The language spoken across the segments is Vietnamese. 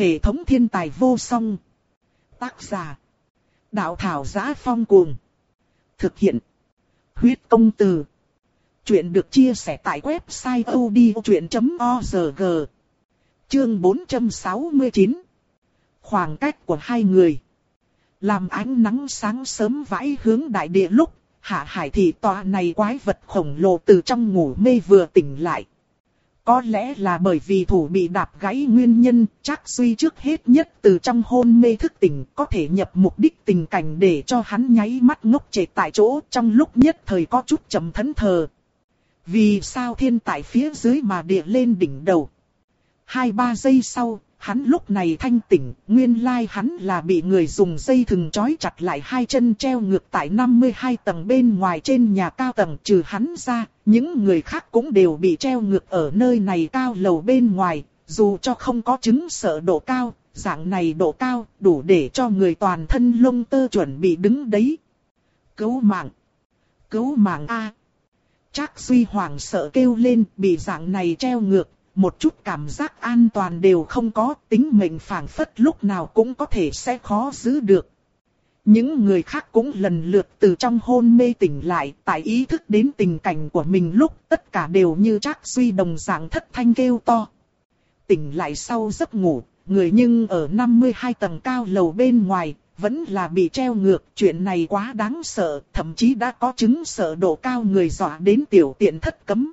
hệ thống thiên tài vô song. Tác giả. Đạo thảo giá phong cuồng. Thực hiện. Huyết công từ. Chuyện được chia sẻ tại website odchuyện.org. Chương 469. Khoảng cách của hai người. Làm ánh nắng sáng sớm vãi hướng đại địa lúc, hạ hải thị tòa này quái vật khổng lồ từ trong ngủ mê vừa tỉnh lại. Có lẽ là bởi vì thủ bị đạp gãy nguyên nhân, chắc suy trước hết nhất từ trong hôn mê thức tỉnh có thể nhập mục đích tình cảnh để cho hắn nháy mắt ngốc trệ tại chỗ trong lúc nhất thời có chút trầm thẫn thờ. Vì sao thiên tại phía dưới mà địa lên đỉnh đầu? Hai ba giây sau, hắn lúc này thanh tỉnh, nguyên lai hắn là bị người dùng dây thừng trói chặt lại hai chân treo ngược tại 52 tầng bên ngoài trên nhà cao tầng trừ hắn ra, những người khác cũng đều bị treo ngược ở nơi này cao lầu bên ngoài, dù cho không có chứng sợ độ cao, dạng này độ cao đủ để cho người toàn thân lông tơ chuẩn bị đứng đấy. Cứu mạng! Cứu mạng A! Chắc Duy Hoàng sợ kêu lên bị dạng này treo ngược, một chút cảm giác an toàn đều không có, tính mệnh phảng phất lúc nào cũng có thể sẽ khó giữ được. Những người khác cũng lần lượt từ trong hôn mê tỉnh lại, tại ý thức đến tình cảnh của mình lúc tất cả đều như chắc suy đồng dạng thất thanh kêu to. Tỉnh lại sau giấc ngủ, người nhưng ở 52 tầng cao lầu bên ngoài, vẫn là bị treo ngược, chuyện này quá đáng sợ, thậm chí đã có chứng sợ độ cao người dọa đến tiểu tiện thất cấm.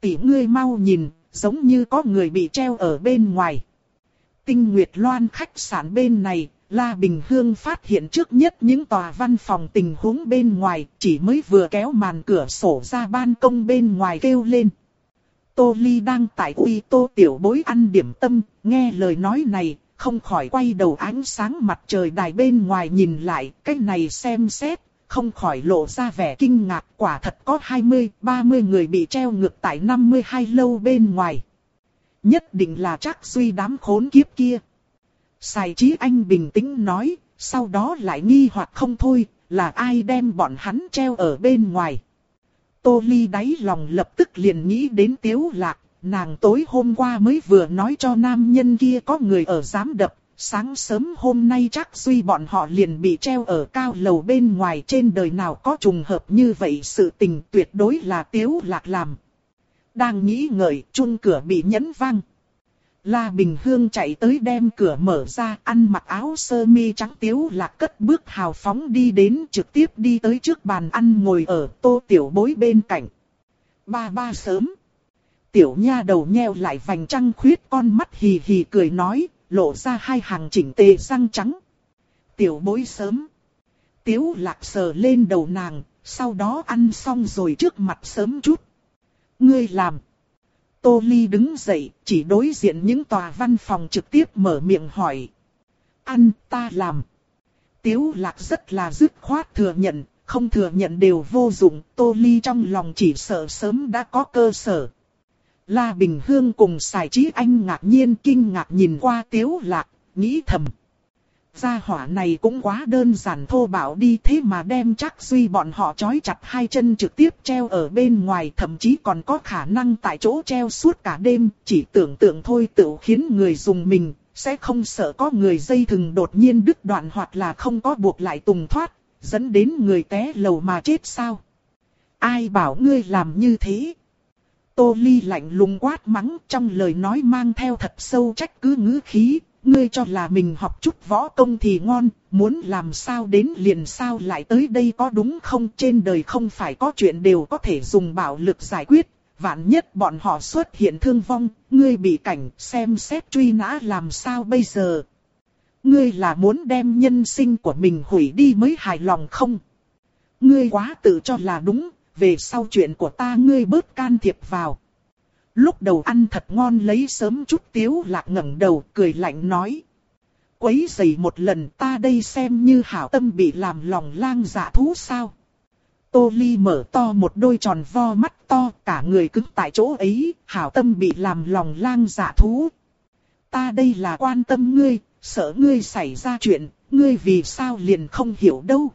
Tỷ ngươi mau nhìn, giống như có người bị treo ở bên ngoài. Tinh Nguyệt Loan khách sạn bên này, La Bình Hương phát hiện trước nhất những tòa văn phòng tình huống bên ngoài, chỉ mới vừa kéo màn cửa sổ ra ban công bên ngoài kêu lên. Tô Ly đang tại uy tô tiểu bối ăn điểm tâm, nghe lời nói này, không khỏi quay đầu ánh sáng mặt trời đài bên ngoài nhìn lại, cái này xem xét, không khỏi lộ ra vẻ kinh ngạc quả thật có 20, 30 người bị treo ngược tại 52 lâu bên ngoài. Nhất định là chắc suy đám khốn kiếp kia. Sài trí anh bình tĩnh nói, sau đó lại nghi hoặc không thôi, là ai đem bọn hắn treo ở bên ngoài. Tô Ly đáy lòng lập tức liền nghĩ đến Tiếu Lạc, nàng tối hôm qua mới vừa nói cho nam nhân kia có người ở giám đập, sáng sớm hôm nay chắc duy bọn họ liền bị treo ở cao lầu bên ngoài trên đời nào có trùng hợp như vậy sự tình tuyệt đối là tiếu lạc làm. Đang nghĩ ngợi, chung cửa bị nhấn vang. La Bình Hương chạy tới đem cửa mở ra, ăn mặc áo sơ mi trắng tiếu lạc cất bước hào phóng đi đến trực tiếp đi tới trước bàn ăn ngồi ở tô tiểu bối bên cạnh. Ba ba sớm. Tiểu nha đầu nheo lại vành trăng khuyết con mắt hì hì cười nói, lộ ra hai hàng chỉnh tề răng trắng. Tiểu bối sớm. Tiếu lạc sờ lên đầu nàng, sau đó ăn xong rồi trước mặt sớm chút. Ngươi làm. Tô Ly đứng dậy, chỉ đối diện những tòa văn phòng trực tiếp mở miệng hỏi. Ăn, ta làm. Tiếu lạc rất là dứt khoát thừa nhận, không thừa nhận đều vô dụng, Tô Ly trong lòng chỉ sợ sớm đã có cơ sở. La Bình Hương cùng Sài Trí Anh ngạc nhiên kinh ngạc nhìn qua Tiếu Lạc, nghĩ thầm. Gia hỏa này cũng quá đơn giản thô bạo đi thế mà đem chắc suy bọn họ trói chặt hai chân trực tiếp treo ở bên ngoài thậm chí còn có khả năng tại chỗ treo suốt cả đêm, chỉ tưởng tượng thôi tự khiến người dùng mình, sẽ không sợ có người dây thừng đột nhiên đứt đoạn hoặc là không có buộc lại tùng thoát, dẫn đến người té lầu mà chết sao. Ai bảo ngươi làm như thế? Tô Ly lạnh lùng quát mắng trong lời nói mang theo thật sâu trách cứ ngữ khí, ngươi cho là mình học chút võ công thì ngon, muốn làm sao đến liền sao lại tới đây có đúng không trên đời không phải có chuyện đều có thể dùng bạo lực giải quyết, vạn nhất bọn họ xuất hiện thương vong, ngươi bị cảnh xem xét truy nã làm sao bây giờ. Ngươi là muốn đem nhân sinh của mình hủy đi mới hài lòng không? Ngươi quá tự cho là đúng, về sau chuyện của ta ngươi bớt can thiệp vào. Lúc đầu ăn thật ngon lấy sớm chút tiếu lạc ngẩng đầu cười lạnh nói. Quấy giày một lần ta đây xem như hảo tâm bị làm lòng lang dạ thú sao. Tô Ly mở to một đôi tròn vo mắt to cả người cứng tại chỗ ấy, hảo tâm bị làm lòng lang dạ thú. Ta đây là quan tâm ngươi, sợ ngươi xảy ra chuyện, ngươi vì sao liền không hiểu đâu.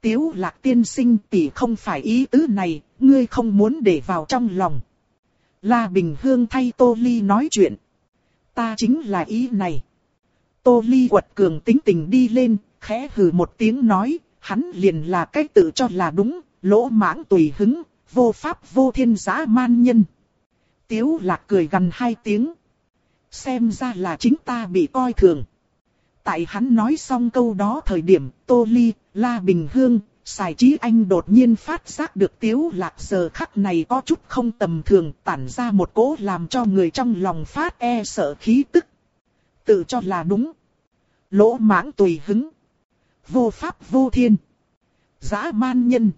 Tiếu lạc tiên sinh tỷ không phải ý tứ này, ngươi không muốn để vào trong lòng. La Bình Hương thay Tô Ly nói chuyện. Ta chính là ý này. Tô Ly quật cường tính tình đi lên, khẽ hừ một tiếng nói, hắn liền là cái tự cho là đúng, lỗ mãng tùy hứng, vô pháp vô thiên giá man nhân. Tiếu lạc cười gần hai tiếng. Xem ra là chính ta bị coi thường. Tại hắn nói xong câu đó thời điểm, Tô Ly, La Bình Hương, Sài Chí Anh đột nhiên phát giác được tiếu lạc giờ khắc này có chút không tầm thường, tản ra một cỗ làm cho người trong lòng phát e sợ khí tức. Tự cho là đúng. Lỗ mãng tùy hứng. Vô pháp vô thiên. Giã man nhân.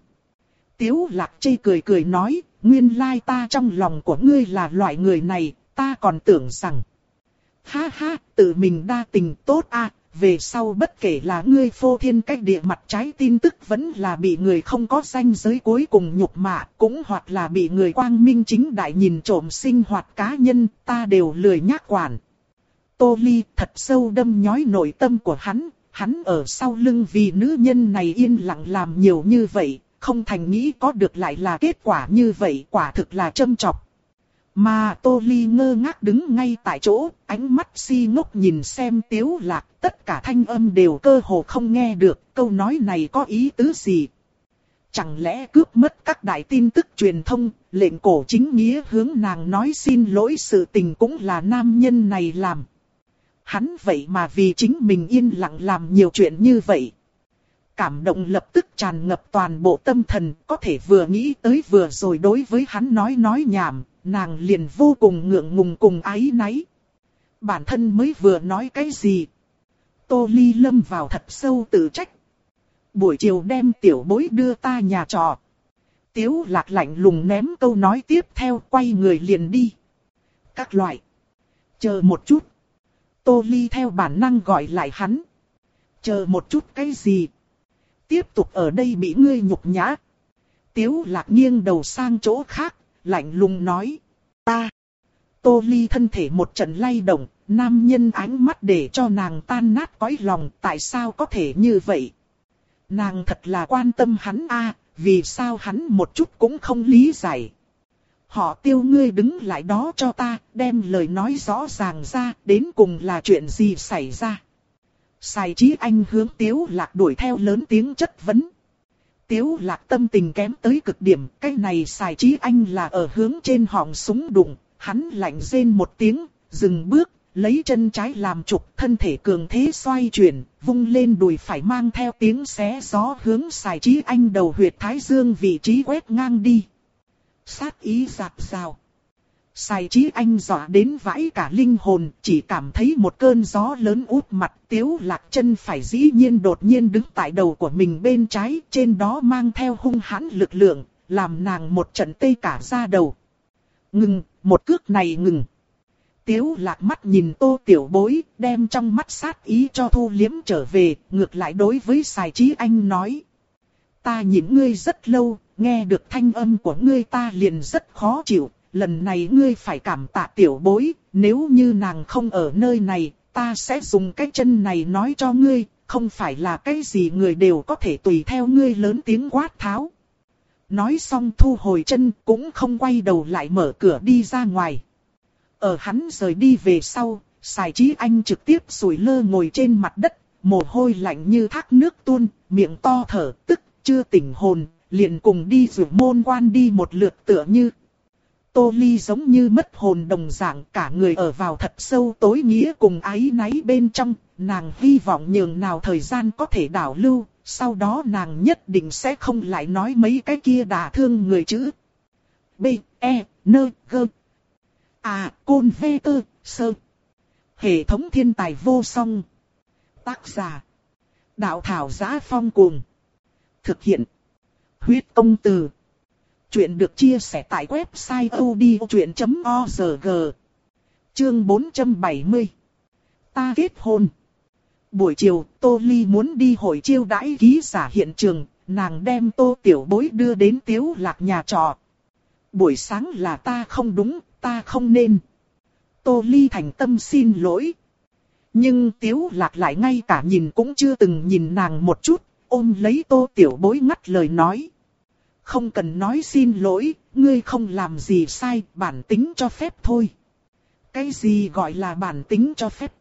Tiếu lạc chây cười cười nói, nguyên lai ta trong lòng của ngươi là loại người này, ta còn tưởng rằng. Ha ha, tự mình đa tình tốt a về sau bất kể là ngươi phô thiên cách địa mặt trái tin tức vẫn là bị người không có danh giới cuối cùng nhục mạ, cũng hoặc là bị người quang minh chính đại nhìn trộm sinh hoạt cá nhân, ta đều lười nhác quản. Tô Ly thật sâu đâm nhói nội tâm của hắn, hắn ở sau lưng vì nữ nhân này yên lặng làm nhiều như vậy, không thành nghĩ có được lại là kết quả như vậy, quả thực là châm chọc. Mà Tô Ly ngơ ngác đứng ngay tại chỗ, ánh mắt si ngốc nhìn xem tiếu lạc, tất cả thanh âm đều cơ hồ không nghe được, câu nói này có ý tứ gì. Chẳng lẽ cướp mất các đại tin tức truyền thông, lệnh cổ chính nghĩa hướng nàng nói xin lỗi sự tình cũng là nam nhân này làm. Hắn vậy mà vì chính mình yên lặng làm nhiều chuyện như vậy. Cảm động lập tức tràn ngập toàn bộ tâm thần, có thể vừa nghĩ tới vừa rồi đối với hắn nói nói nhảm, nàng liền vô cùng ngượng ngùng cùng ái náy. Bản thân mới vừa nói cái gì? Tô Ly lâm vào thật sâu tự trách. Buổi chiều đem tiểu bối đưa ta nhà trọ. Tiếu lạc lạnh lùng ném câu nói tiếp theo quay người liền đi. Các loại. Chờ một chút. Tô Ly theo bản năng gọi lại hắn. Chờ một chút cái gì? Tiếp tục ở đây bị ngươi nhục nhã. Tiếu lạc nghiêng đầu sang chỗ khác, lạnh lùng nói. Ta. Tô Ly thân thể một trận lay động, nam nhân ánh mắt để cho nàng tan nát cõi lòng, tại sao có thể như vậy? Nàng thật là quan tâm hắn a, vì sao hắn một chút cũng không lý giải. Họ tiêu ngươi đứng lại đó cho ta, đem lời nói rõ ràng ra, đến cùng là chuyện gì xảy ra. Sài trí anh hướng tiếu lạc đuổi theo lớn tiếng chất vấn. Tiếu lạc tâm tình kém tới cực điểm, cái này xài trí anh là ở hướng trên họng súng đụng, hắn lạnh rên một tiếng, dừng bước, lấy chân trái làm trục thân thể cường thế xoay chuyển, vung lên đùi phải mang theo tiếng xé gió hướng xài trí anh đầu huyệt thái dương vị trí quét ngang đi. Sát ý giạt rào. Sai trí anh dọa đến vãi cả linh hồn, chỉ cảm thấy một cơn gió lớn út mặt tiếu lạc chân phải dĩ nhiên đột nhiên đứng tại đầu của mình bên trái, trên đó mang theo hung hãn lực lượng, làm nàng một trận tê cả da đầu. Ngừng, một cước này ngừng. Tiếu lạc mắt nhìn tô tiểu bối, đem trong mắt sát ý cho thu liếm trở về, ngược lại đối với Sai trí anh nói. Ta nhìn ngươi rất lâu, nghe được thanh âm của ngươi ta liền rất khó chịu, lần này ngươi phải cảm tạ tiểu bối, nếu như nàng không ở nơi này, ta sẽ dùng cái chân này nói cho ngươi, không phải là cái gì người đều có thể tùy theo ngươi lớn tiếng quát tháo. Nói xong thu hồi chân cũng không quay đầu lại mở cửa đi ra ngoài. Ở hắn rời đi về sau, xài trí anh trực tiếp sủi lơ ngồi trên mặt đất, mồ hôi lạnh như thác nước tuôn, miệng to thở, tức chưa tỉnh hồn, liền cùng đi rủ môn quan đi một lượt tựa như Tô Ly giống như mất hồn đồng dạng cả người ở vào thật sâu tối nghĩa cùng ái náy bên trong, nàng hy vọng nhường nào thời gian có thể đảo lưu, sau đó nàng nhất định sẽ không lại nói mấy cái kia đả thương người chữ. B, E, N, G. À, Côn V, Tơ, Sơ. Hệ thống thiên tài vô song. Tác giả. Đạo thảo giá phong cuồng. Thực hiện. Huyết công từ. Chuyện được chia sẻ tại website odchuyện.org Chương 470 Ta kết hôn Buổi chiều, Tô Ly muốn đi hội chiêu đãi ký giả hiện trường, nàng đem Tô Tiểu Bối đưa đến Tiếu Lạc nhà trọ. Buổi sáng là ta không đúng, ta không nên. Tô Ly thành tâm xin lỗi. Nhưng Tiếu Lạc lại ngay cả nhìn cũng chưa từng nhìn nàng một chút, ôm lấy Tô Tiểu Bối ngắt lời nói. Không cần nói xin lỗi, ngươi không làm gì sai, bản tính cho phép thôi. Cái gì gọi là bản tính cho phép?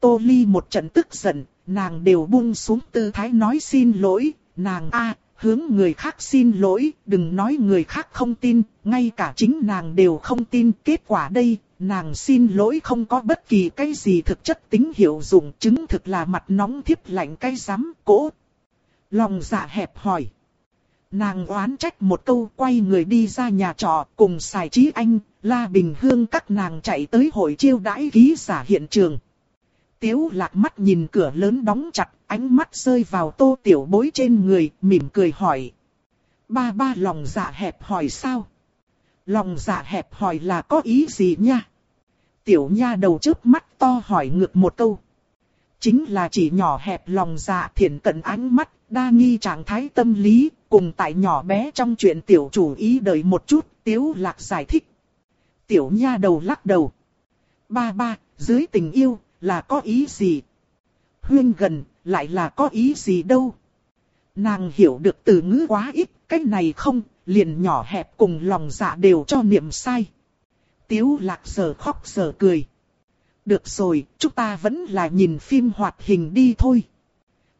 Tô Ly một trận tức giận, nàng đều buông xuống tư thái nói xin lỗi, nàng a hướng người khác xin lỗi, đừng nói người khác không tin, ngay cả chính nàng đều không tin. Kết quả đây, nàng xin lỗi không có bất kỳ cái gì thực chất tính hiệu dụng, chứng thực là mặt nóng thiếp lạnh cái rắm cỗ. Lòng dạ hẹp hỏi. Nàng oán trách một câu quay người đi ra nhà trọ cùng xài trí anh, La Bình Hương các nàng chạy tới hội chiêu đãi ký giả hiện trường. Tiếu lạc mắt nhìn cửa lớn đóng chặt, ánh mắt rơi vào tô tiểu bối trên người, mỉm cười hỏi. Ba ba lòng dạ hẹp hỏi sao? Lòng dạ hẹp hỏi là có ý gì nha? Tiểu nha đầu trước mắt to hỏi ngược một câu. Chính là chỉ nhỏ hẹp lòng dạ thiện cận ánh mắt, đa nghi trạng thái tâm lý, cùng tại nhỏ bé trong chuyện tiểu chủ ý đợi một chút, tiếu lạc giải thích. Tiểu nha đầu lắc đầu. Ba ba, dưới tình yêu, là có ý gì? Huyên gần, lại là có ý gì đâu? Nàng hiểu được từ ngữ quá ít, cách này không, liền nhỏ hẹp cùng lòng dạ đều cho niệm sai. Tiếu lạc giờ khóc giờ cười. Được rồi, chúng ta vẫn là nhìn phim hoạt hình đi thôi.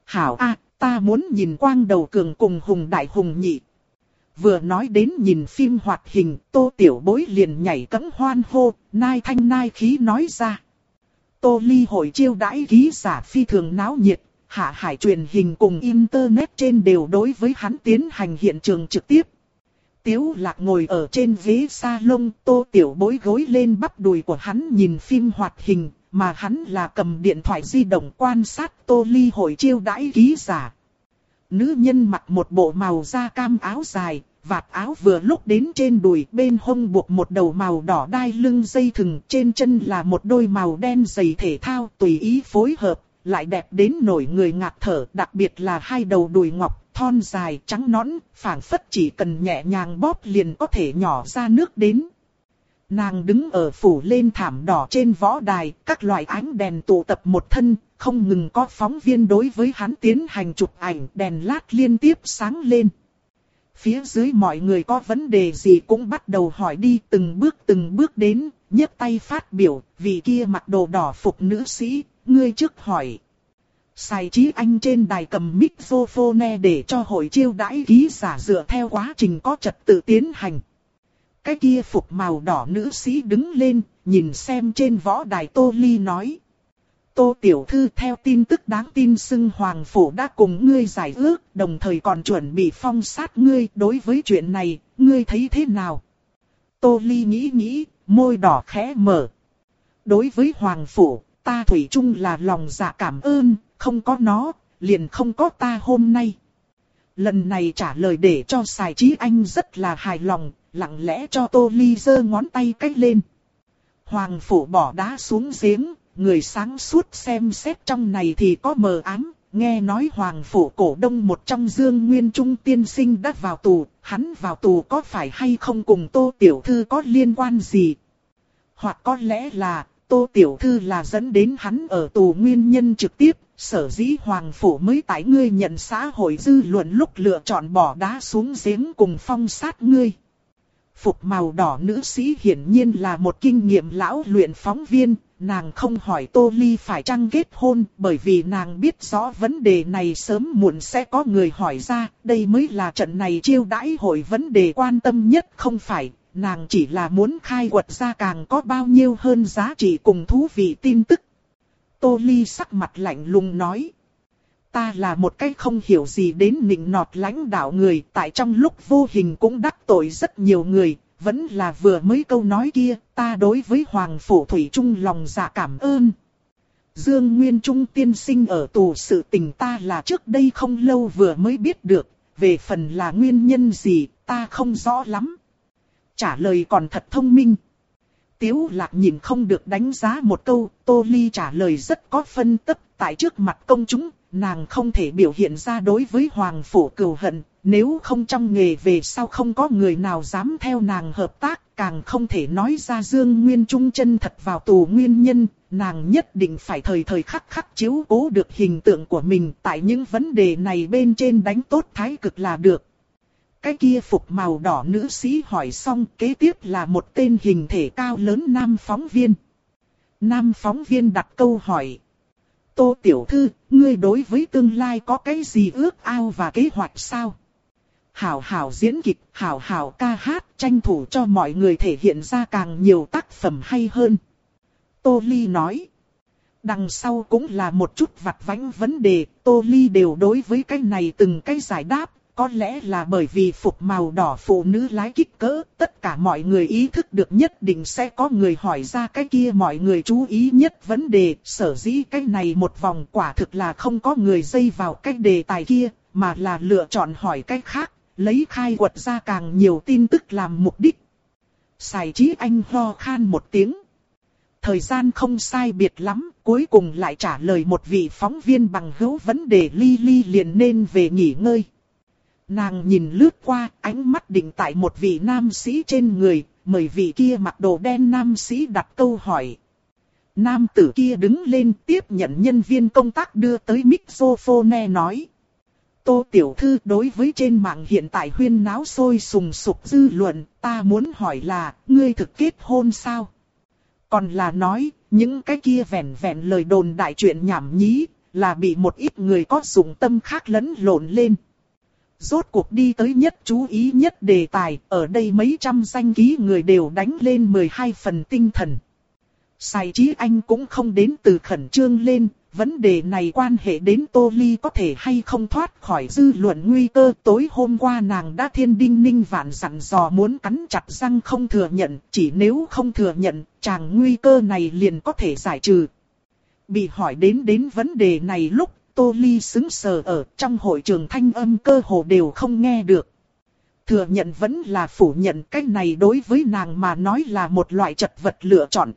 Hảo A, ta muốn nhìn quang đầu cường cùng hùng đại hùng nhị. Vừa nói đến nhìn phim hoạt hình, tô tiểu bối liền nhảy cẫng hoan hô, nai thanh nai khí nói ra. Tô ly hội chiêu đãi ký giả phi thường náo nhiệt, hạ hải truyền hình cùng internet trên đều đối với hắn tiến hành hiện trường trực tiếp. Tiếu lạc ngồi ở trên ghế salon, tô tiểu bối gối lên bắp đùi của hắn nhìn phim hoạt hình, mà hắn là cầm điện thoại di động quan sát tô ly hội chiêu đãi ký giả. Nữ nhân mặc một bộ màu da cam áo dài, vạt áo vừa lúc đến trên đùi bên hông buộc một đầu màu đỏ đai lưng dây thừng trên chân là một đôi màu đen giày thể thao tùy ý phối hợp, lại đẹp đến nổi người ngạt thở đặc biệt là hai đầu đùi ngọc thon dài trắng nõn, phảng phất chỉ cần nhẹ nhàng bóp liền có thể nhỏ ra nước đến. Nàng đứng ở phủ lên thảm đỏ trên võ đài, các loại ánh đèn tụ tập một thân, không ngừng có phóng viên đối với hắn tiến hành chụp ảnh, đèn lát liên tiếp sáng lên. Phía dưới mọi người có vấn đề gì cũng bắt đầu hỏi đi từng bước từng bước đến, nhấc tay phát biểu, vì kia mặc đồ đỏ phục nữ sĩ, ngươi trước hỏi. sài trí anh trên đài cầm microphone để cho hội chiêu đãi ký giả dựa theo quá trình có trật tự tiến hành. Cái kia phục màu đỏ nữ sĩ đứng lên, nhìn xem trên võ đài Tô Ly nói. Tô Tiểu Thư theo tin tức đáng tin xưng Hoàng Phủ đã cùng ngươi giải ước, đồng thời còn chuẩn bị phong sát ngươi. Đối với chuyện này, ngươi thấy thế nào? Tô Ly nghĩ nghĩ, môi đỏ khẽ mở. Đối với Hoàng Phủ, ta Thủy chung là lòng dạ cảm ơn, không có nó, liền không có ta hôm nay. Lần này trả lời để cho Sài Trí Anh rất là hài lòng, lặng lẽ cho Tô Ly giơ ngón tay cách lên. Hoàng phủ bỏ đá xuống giếng, người sáng suốt xem xét trong này thì có mờ ám, nghe nói Hoàng phủ cổ đông một trong dương nguyên trung tiên sinh đã vào tù, hắn vào tù có phải hay không cùng Tô Tiểu Thư có liên quan gì? Hoặc có lẽ là, Tô Tiểu Thư là dẫn đến hắn ở tù nguyên nhân trực tiếp, sở dĩ Hoàng Phủ mới tái ngươi nhận xã hội dư luận lúc lựa chọn bỏ đá xuống giếng cùng phong sát ngươi. Phục màu đỏ nữ sĩ hiển nhiên là một kinh nghiệm lão luyện phóng viên, nàng không hỏi Tô Ly phải chăng kết hôn bởi vì nàng biết rõ vấn đề này sớm muộn sẽ có người hỏi ra, đây mới là trận này chiêu đãi hội vấn đề quan tâm nhất không phải, nàng chỉ là muốn khai quật ra càng có bao nhiêu hơn giá trị cùng thú vị tin tức. Tô Ly sắc mặt lạnh lùng nói. Ta là một cái không hiểu gì đến nịnh nọt lãnh đạo người, tại trong lúc vô hình cũng đắc tội rất nhiều người, vẫn là vừa mới câu nói kia, ta đối với Hoàng Phủ Thủy Trung lòng dạ cảm ơn. Dương Nguyên Trung tiên sinh ở tù sự tình ta là trước đây không lâu vừa mới biết được, về phần là nguyên nhân gì, ta không rõ lắm. Trả lời còn thật thông minh. Tiếu lạc nhìn không được đánh giá một câu, Tô Ly trả lời rất có phân tích tại trước mặt công chúng, nàng không thể biểu hiện ra đối với Hoàng Phủ cừu hận, nếu không trong nghề về sau không có người nào dám theo nàng hợp tác, càng không thể nói ra Dương Nguyên Trung chân thật vào tù nguyên nhân, nàng nhất định phải thời thời khắc khắc chiếu cố được hình tượng của mình tại những vấn đề này bên trên đánh tốt thái cực là được. Cái kia phục màu đỏ nữ sĩ hỏi xong kế tiếp là một tên hình thể cao lớn nam phóng viên. Nam phóng viên đặt câu hỏi. Tô Tiểu Thư, ngươi đối với tương lai có cái gì ước ao và kế hoạch sao? Hảo hảo diễn kịch, hảo hảo ca hát, tranh thủ cho mọi người thể hiện ra càng nhiều tác phẩm hay hơn. Tô Ly nói. Đằng sau cũng là một chút vặt vãnh vấn đề, Tô Ly đều đối với cái này từng cái giải đáp, có lẽ là bởi vì phục màu đỏ phụ nữ lái kích cỡ, tất cả mọi người ý thức được nhất định sẽ có người hỏi ra cái kia mọi người chú ý nhất vấn đề, sở dĩ cái này một vòng quả thực là không có người dây vào cái đề tài kia, mà là lựa chọn hỏi cách khác, lấy khai quật ra càng nhiều tin tức làm mục đích. Sài trí anh ho khan một tiếng. Thời gian không sai biệt lắm, cuối cùng lại trả lời một vị phóng viên bằng hữu vấn đề ly ly liền nên về nghỉ ngơi. Nàng nhìn lướt qua, ánh mắt định tại một vị nam sĩ trên người, mời vị kia mặc đồ đen nam sĩ đặt câu hỏi. Nam tử kia đứng lên tiếp nhận nhân viên công tác đưa tới mixophone nói. Tô Tiểu Thư đối với trên mạng hiện tại huyên náo sôi sùng sục dư luận, ta muốn hỏi là, ngươi thực kết hôn sao? Còn là nói, những cái kia vẻn vẹn lời đồn đại chuyện nhảm nhí, là bị một ít người có dụng tâm khác lẫn lộn lên. Rốt cuộc đi tới nhất chú ý nhất đề tài, ở đây mấy trăm danh ký người đều đánh lên 12 phần tinh thần. Sai trí anh cũng không đến từ khẩn trương lên, vấn đề này quan hệ đến Tô Ly có thể hay không thoát khỏi dư luận nguy cơ. Tối hôm qua nàng đã thiên đinh ninh vạn dặn dò muốn cắn chặt răng không thừa nhận, chỉ nếu không thừa nhận, chàng nguy cơ này liền có thể giải trừ. Bị hỏi đến đến vấn đề này lúc Tô Ly xứng sờ ở trong hội trường thanh âm cơ hồ đều không nghe được. Thừa nhận vẫn là phủ nhận cách này đối với nàng mà nói là một loại chật vật lựa chọn.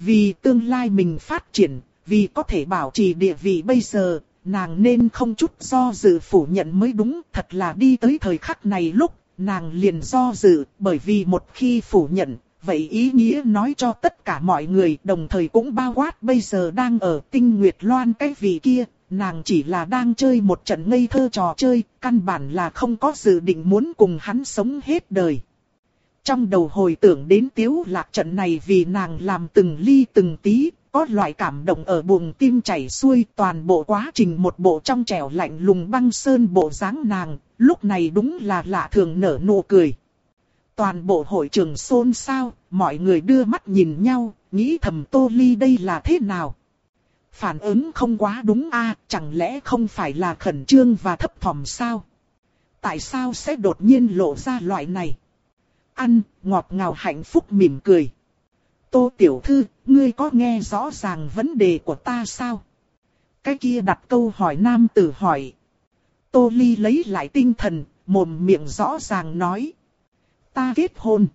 Vì tương lai mình phát triển, vì có thể bảo trì địa vị bây giờ, nàng nên không chút do dự phủ nhận mới đúng. Thật là đi tới thời khắc này lúc, nàng liền do dự, bởi vì một khi phủ nhận, vậy ý nghĩa nói cho tất cả mọi người đồng thời cũng bao quát bây giờ đang ở tinh nguyệt loan cái vị kia, nàng chỉ là đang chơi một trận ngây thơ trò chơi, căn bản là không có dự định muốn cùng hắn sống hết đời. Trong đầu hồi tưởng đến tiếu lạc trận này vì nàng làm từng ly từng tí, có loại cảm động ở buồng tim chảy xuôi toàn bộ quá trình một bộ trong trẻo lạnh lùng băng sơn bộ dáng nàng, lúc này đúng là lạ thường nở nụ cười. Toàn bộ hội trường xôn xao, mọi người đưa mắt nhìn nhau, nghĩ thầm tô ly đây là thế nào. Phản ứng không quá đúng a chẳng lẽ không phải là khẩn trương và thấp thỏm sao? Tại sao sẽ đột nhiên lộ ra loại này? Ăn, ngọt ngào hạnh phúc mỉm cười. Tô Tiểu Thư, ngươi có nghe rõ ràng vấn đề của ta sao? Cái kia đặt câu hỏi nam tử hỏi. Tô Ly lấy lại tinh thần, mồm miệng rõ ràng nói. Ta kết hôn.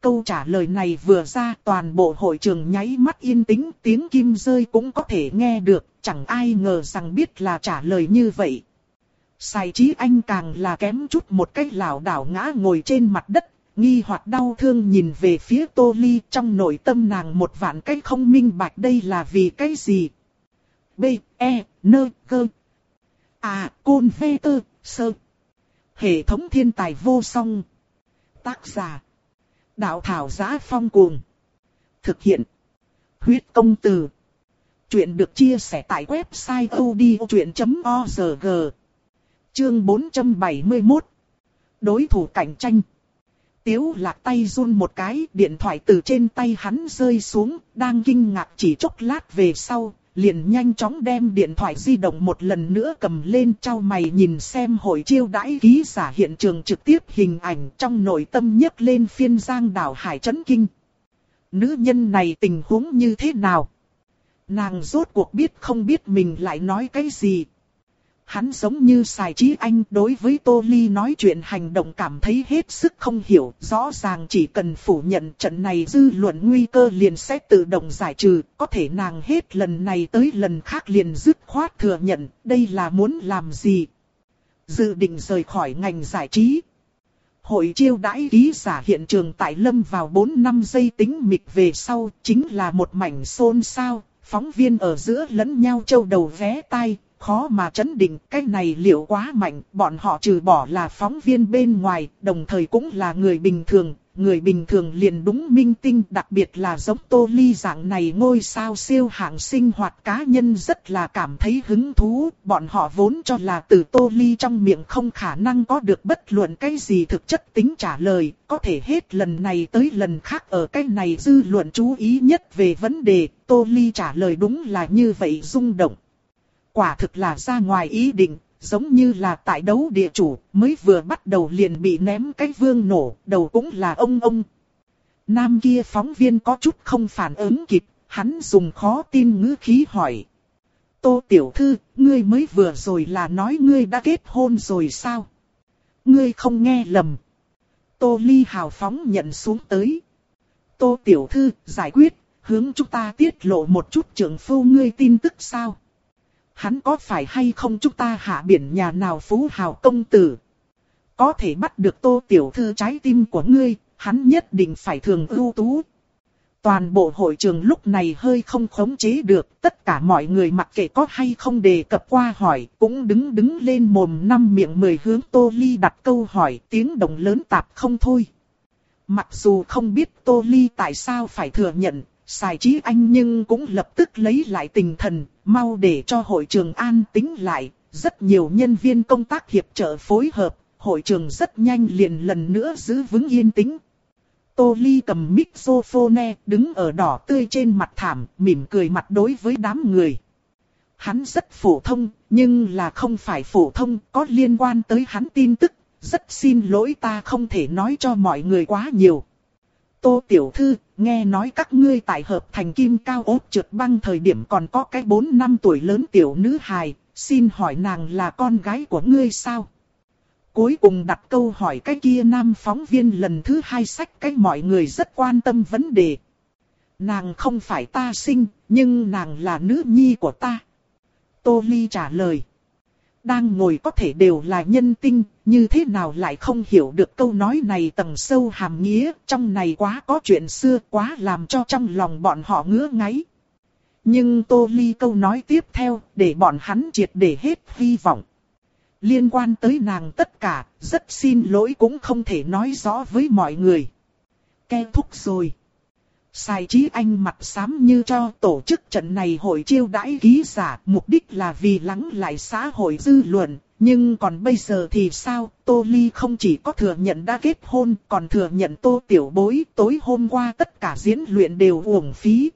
Câu trả lời này vừa ra toàn bộ hội trường nháy mắt yên tĩnh tiếng kim rơi cũng có thể nghe được, chẳng ai ngờ rằng biết là trả lời như vậy. Sai trí anh càng là kém chút một cách lảo đảo ngã ngồi trên mặt đất, nghi hoặc đau thương nhìn về phía tô ly trong nội tâm nàng một vạn cách không minh bạch đây là vì cái gì. B, E, N, G. À, Côn Vê Tơ, Sơ. Hệ thống thiên tài vô song. Tác giả. Đạo thảo giá phong cuồng. Thực hiện. Huyết công từ. Chuyện được chia sẻ tại website odchuyện.org. Chương 471. Đối thủ cạnh tranh. Tiếu lạc tay run một cái, điện thoại từ trên tay hắn rơi xuống, đang kinh ngạc chỉ chốc lát về sau, liền nhanh chóng đem điện thoại di động một lần nữa cầm lên trao mày nhìn xem hội chiêu đãi ký giả hiện trường trực tiếp hình ảnh trong nội tâm nhấc lên phiên giang đảo hải chấn kinh. Nữ nhân này tình huống như thế nào? Nàng rốt cuộc biết không biết mình lại nói cái gì, hắn giống như xài trí anh đối với Tô Ly nói chuyện hành động cảm thấy hết sức không hiểu, rõ ràng chỉ cần phủ nhận trận này dư luận nguy cơ liền sẽ tự động giải trừ, có thể nàng hết lần này tới lần khác liền dứt khoát thừa nhận, đây là muốn làm gì. Dự định rời khỏi ngành giải trí. Hội chiêu đãi ký giả hiện trường tại Lâm vào 4 năm giây tính mịch về sau, chính là một mảnh xôn xao, phóng viên ở giữa lẫn nhau châu đầu vé tai, khó mà chấn định, cái này liệu quá mạnh, bọn họ trừ bỏ là phóng viên bên ngoài, đồng thời cũng là người bình thường, người bình thường liền đúng minh tinh, đặc biệt là giống Tô Ly dạng này ngôi sao siêu hạng sinh hoạt cá nhân rất là cảm thấy hứng thú, bọn họ vốn cho là từ Tô Ly trong miệng không khả năng có được bất luận cái gì thực chất tính trả lời, có thể hết lần này tới lần khác ở cái này dư luận chú ý nhất về vấn đề, Tô Ly trả lời đúng là như vậy rung động. Quả thực là ra ngoài ý định, giống như là tại đấu địa chủ, mới vừa bắt đầu liền bị ném cái vương nổ, đầu cũng là ông ông. Nam kia phóng viên có chút không phản ứng kịp, hắn dùng khó tin ngữ khí hỏi. Tô Tiểu Thư, ngươi mới vừa rồi là nói ngươi đã kết hôn rồi sao? Ngươi không nghe lầm. Tô Ly hào phóng nhận xuống tới. Tô Tiểu Thư, giải quyết, hướng chúng ta tiết lộ một chút trưởng phu ngươi tin tức sao? Hắn có phải hay không chúng ta hạ biển nhà nào phú hào công tử. Có thể bắt được tô tiểu thư trái tim của ngươi, hắn nhất định phải thường ưu tú. Toàn bộ hội trường lúc này hơi không khống chế được, tất cả mọi người mặc kệ có hay không đề cập qua hỏi, cũng đứng đứng lên mồm năm miệng mười hướng Tô Ly đặt câu hỏi, tiếng động lớn tạp không thôi. Mặc dù không biết Tô Ly tại sao phải thừa nhận, xài trí anh nhưng cũng lập tức lấy lại tình thần, mau để cho hội trường an tính lại, rất nhiều nhân viên công tác hiệp trợ phối hợp, hội trường rất nhanh liền lần nữa giữ vững yên tĩnh. Tô Ly cầm mixophone đứng ở đỏ tươi trên mặt thảm, mỉm cười mặt đối với đám người. Hắn rất phổ thông, nhưng là không phải phổ thông, có liên quan tới hắn tin tức, rất xin lỗi ta không thể nói cho mọi người quá nhiều. Tô Tiểu Thư, nghe nói các ngươi tại hợp thành kim cao ốt trượt băng thời điểm còn có cái 4 năm tuổi lớn tiểu nữ hài, xin hỏi nàng là con gái của ngươi sao? Cuối cùng đặt câu hỏi cái kia nam phóng viên lần thứ hai sách cái mọi người rất quan tâm vấn đề. Nàng không phải ta sinh, nhưng nàng là nữ nhi của ta. Tô Ly trả lời đang ngồi có thể đều là nhân tinh, như thế nào lại không hiểu được câu nói này tầng sâu hàm nghĩa, trong này quá có chuyện xưa, quá làm cho trong lòng bọn họ ngứa ngáy. Nhưng Tô Ly câu nói tiếp theo, để bọn hắn triệt để hết hy vọng. Liên quan tới nàng tất cả, rất xin lỗi cũng không thể nói rõ với mọi người. kết thúc rồi. Sai trí anh mặt xám như cho tổ chức trận này hội chiêu đãi ký giả, mục đích là vì lắng lại xã hội dư luận. Nhưng còn bây giờ thì sao, Tô Ly không chỉ có thừa nhận đã kết hôn, còn thừa nhận Tô Tiểu Bối tối hôm qua tất cả diễn luyện đều uổng phí.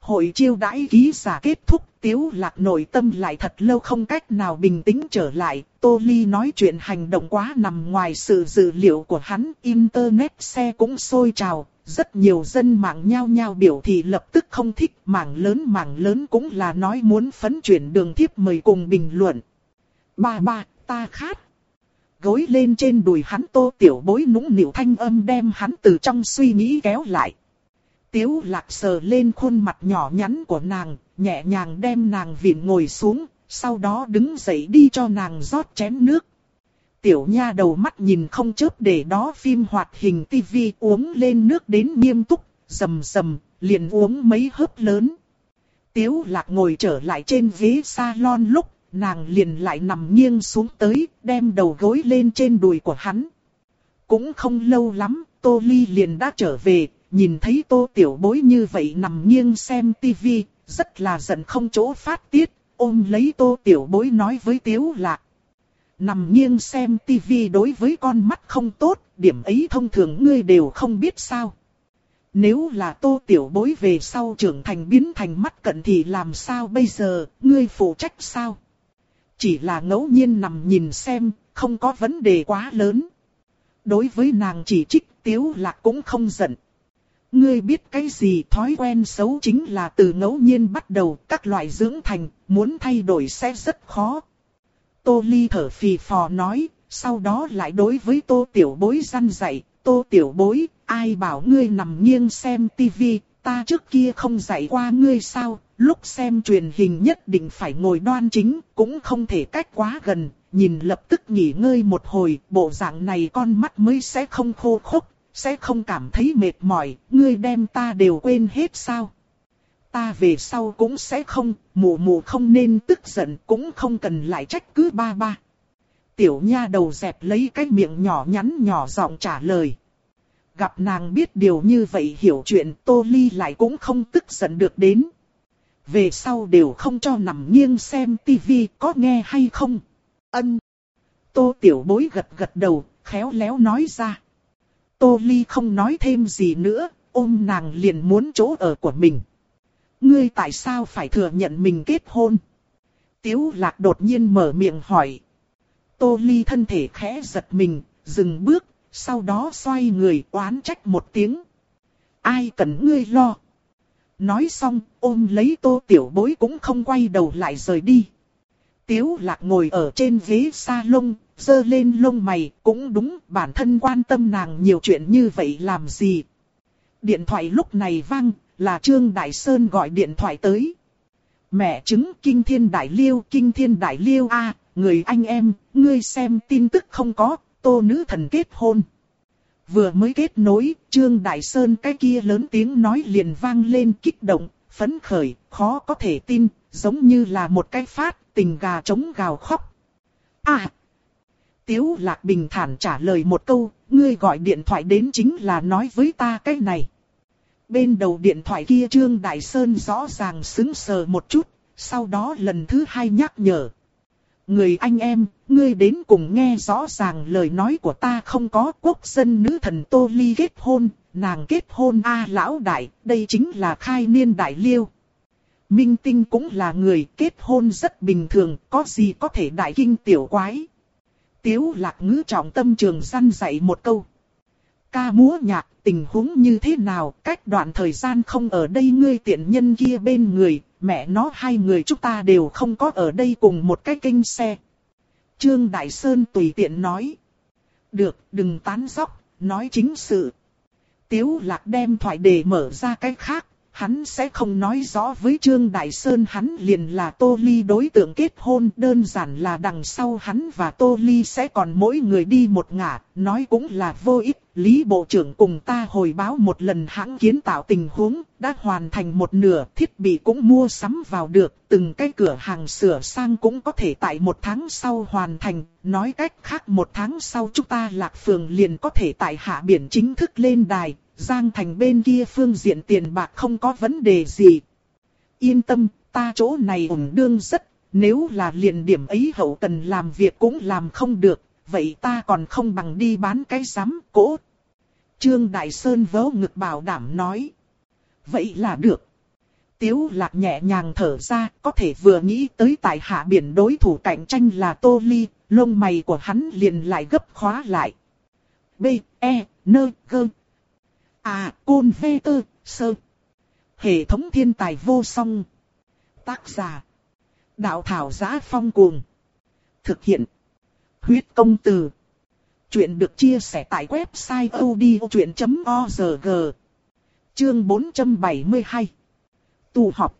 Hội chiêu đãi ký giả kết thúc, Tiếu Lạc nội tâm lại thật lâu không cách nào bình tĩnh trở lại. Tô Ly nói chuyện hành động quá nằm ngoài sự dự liệu của hắn, Internet xe cũng sôi trào, rất nhiều dân mạng nhao nhao biểu thị lập tức không thích, mảng lớn mảng lớn cũng là nói muốn phấn chuyển đường thiếp mời cùng bình luận. Ba ba, ta khát. Gối lên trên đùi hắn tô tiểu bối nũng nịu thanh âm đem hắn từ trong suy nghĩ kéo lại. Tiếu lạc sờ lên khuôn mặt nhỏ nhắn của nàng, nhẹ nhàng đem nàng viện ngồi xuống, sau đó đứng dậy đi cho nàng rót chén nước. Tiểu nha đầu mắt nhìn không chớp để đó phim hoạt hình tivi uống lên nước đến nghiêm túc, rầm rầm, liền uống mấy hớp lớn. Tiếu lạc ngồi trở lại trên ghế salon lúc, nàng liền lại nằm nghiêng xuống tới, đem đầu gối lên trên đùi của hắn. Cũng không lâu lắm, Tô Ly liền đã trở về, nhìn thấy Tô Tiểu Bối như vậy nằm nghiêng xem tivi, rất là giận không chỗ phát tiết, ôm lấy Tô Tiểu Bối nói với Tiếu Lạc. Nằm nghiêng xem tivi đối với con mắt không tốt, điểm ấy thông thường ngươi đều không biết sao. Nếu là tô tiểu bối về sau trưởng thành biến thành mắt cận thì làm sao bây giờ, ngươi phụ trách sao? Chỉ là ngẫu nhiên nằm nhìn xem, không có vấn đề quá lớn. Đối với nàng chỉ trích tiếu lạc cũng không giận. Ngươi biết cái gì thói quen xấu chính là từ ngẫu nhiên bắt đầu các loại dưỡng thành, muốn thay đổi sẽ rất khó. Tô Ly thở phì phò nói, sau đó lại đối với tô tiểu bối răn dạy, tô tiểu bối, ai bảo ngươi nằm nghiêng xem tivi, ta trước kia không dạy qua ngươi sao, lúc xem truyền hình nhất định phải ngồi đoan chính, cũng không thể cách quá gần, nhìn lập tức nghỉ ngơi một hồi, bộ dạng này con mắt mới sẽ không khô khốc, sẽ không cảm thấy mệt mỏi, ngươi đem ta đều quên hết sao. Ta về sau cũng sẽ không, mù mù không nên tức giận, cũng không cần lại trách cứ ba ba. Tiểu nha đầu dẹp lấy cái miệng nhỏ nhắn nhỏ giọng trả lời. Gặp nàng biết điều như vậy hiểu chuyện Tô Ly lại cũng không tức giận được đến. Về sau đều không cho nằm nghiêng xem tivi có nghe hay không. Ân. Tô Tiểu Bối gật gật đầu, khéo léo nói ra. Tô Ly không nói thêm gì nữa, ôm nàng liền muốn chỗ ở của mình. Ngươi tại sao phải thừa nhận mình kết hôn? Tiếu lạc đột nhiên mở miệng hỏi. Tô Ly thân thể khẽ giật mình, dừng bước, sau đó xoay người oán trách một tiếng. Ai cần ngươi lo? Nói xong, ôm lấy tô tiểu bối cũng không quay đầu lại rời đi. Tiếu lạc ngồi ở trên ghế salon, dơ lên lông mày, cũng đúng, bản thân quan tâm nàng nhiều chuyện như vậy làm gì. Điện thoại lúc này vang, là Trương Đại Sơn gọi điện thoại tới. Mẹ chứng kinh thiên đại liêu, kinh thiên đại liêu a người anh em, ngươi xem tin tức không có, tô nữ thần kết hôn. Vừa mới kết nối, Trương Đại Sơn cái kia lớn tiếng nói liền vang lên kích động, phấn khởi, khó có thể tin, giống như là một cái phát, tình gà trống gào khóc. À! Tiếu Lạc bình thản trả lời một câu, ngươi gọi điện thoại đến chính là nói với ta cái này. Bên đầu điện thoại kia Trương Đại Sơn rõ ràng sững sờ một chút, sau đó lần thứ hai nhắc nhở. Người anh em, ngươi đến cùng nghe rõ ràng lời nói của ta không có quốc dân nữ thần Tô Ly kết hôn, nàng kết hôn a lão đại, đây chính là khai niên đại liêu. Minh tinh cũng là người kết hôn rất bình thường, có gì có thể đại kinh tiểu quái. Tiếu lạc ngữ trọng tâm trường săn dạy một câu. Ca múa nhạc tình huống như thế nào, cách đoạn thời gian không ở đây ngươi tiện nhân kia bên người, mẹ nó hai người chúng ta đều không có ở đây cùng một cái kinh xe. Trương Đại Sơn tùy tiện nói. Được, đừng tán dóc, nói chính sự. Tiếu lạc đem thoại đề mở ra cái khác, hắn sẽ không nói rõ với Trương Đại Sơn hắn liền là Tô Ly đối tượng kết hôn đơn giản là đằng sau hắn và Tô Ly sẽ còn mỗi người đi một ngả, nói cũng là vô ích. Lý Bộ trưởng cùng ta hồi báo một lần hãng kiến tạo tình huống, đã hoàn thành một nửa, thiết bị cũng mua sắm vào được, từng cái cửa hàng sửa sang cũng có thể tại một tháng sau hoàn thành, nói cách khác một tháng sau chúng ta lạc phường liền có thể tại hạ biển chính thức lên đài, Giang Thành bên kia phương diện tiền bạc không có vấn đề gì. Yên tâm, ta chỗ này ổn đương rất, nếu là liền điểm ấy hậu cần làm việc cũng làm không được, vậy ta còn không bằng đi bán cái sắm cỗ. Trương Đại Sơn vớ ngực bảo đảm nói. Vậy là được. Tiếu lạc nhẹ nhàng thở ra, có thể vừa nghĩ tới tại hạ biển đối thủ cạnh tranh là Tô Ly, lông mày của hắn liền lại gấp khóa lại. B, E, N, G, À, côn vê tơ, sơ. Hệ thống thiên tài vô song. Tác giả. Đạo thảo giá phong cuồng. Thực hiện. Huyết công từ. Chuyện được chia sẻ tại website odchuyện.org. Chương 472. tu học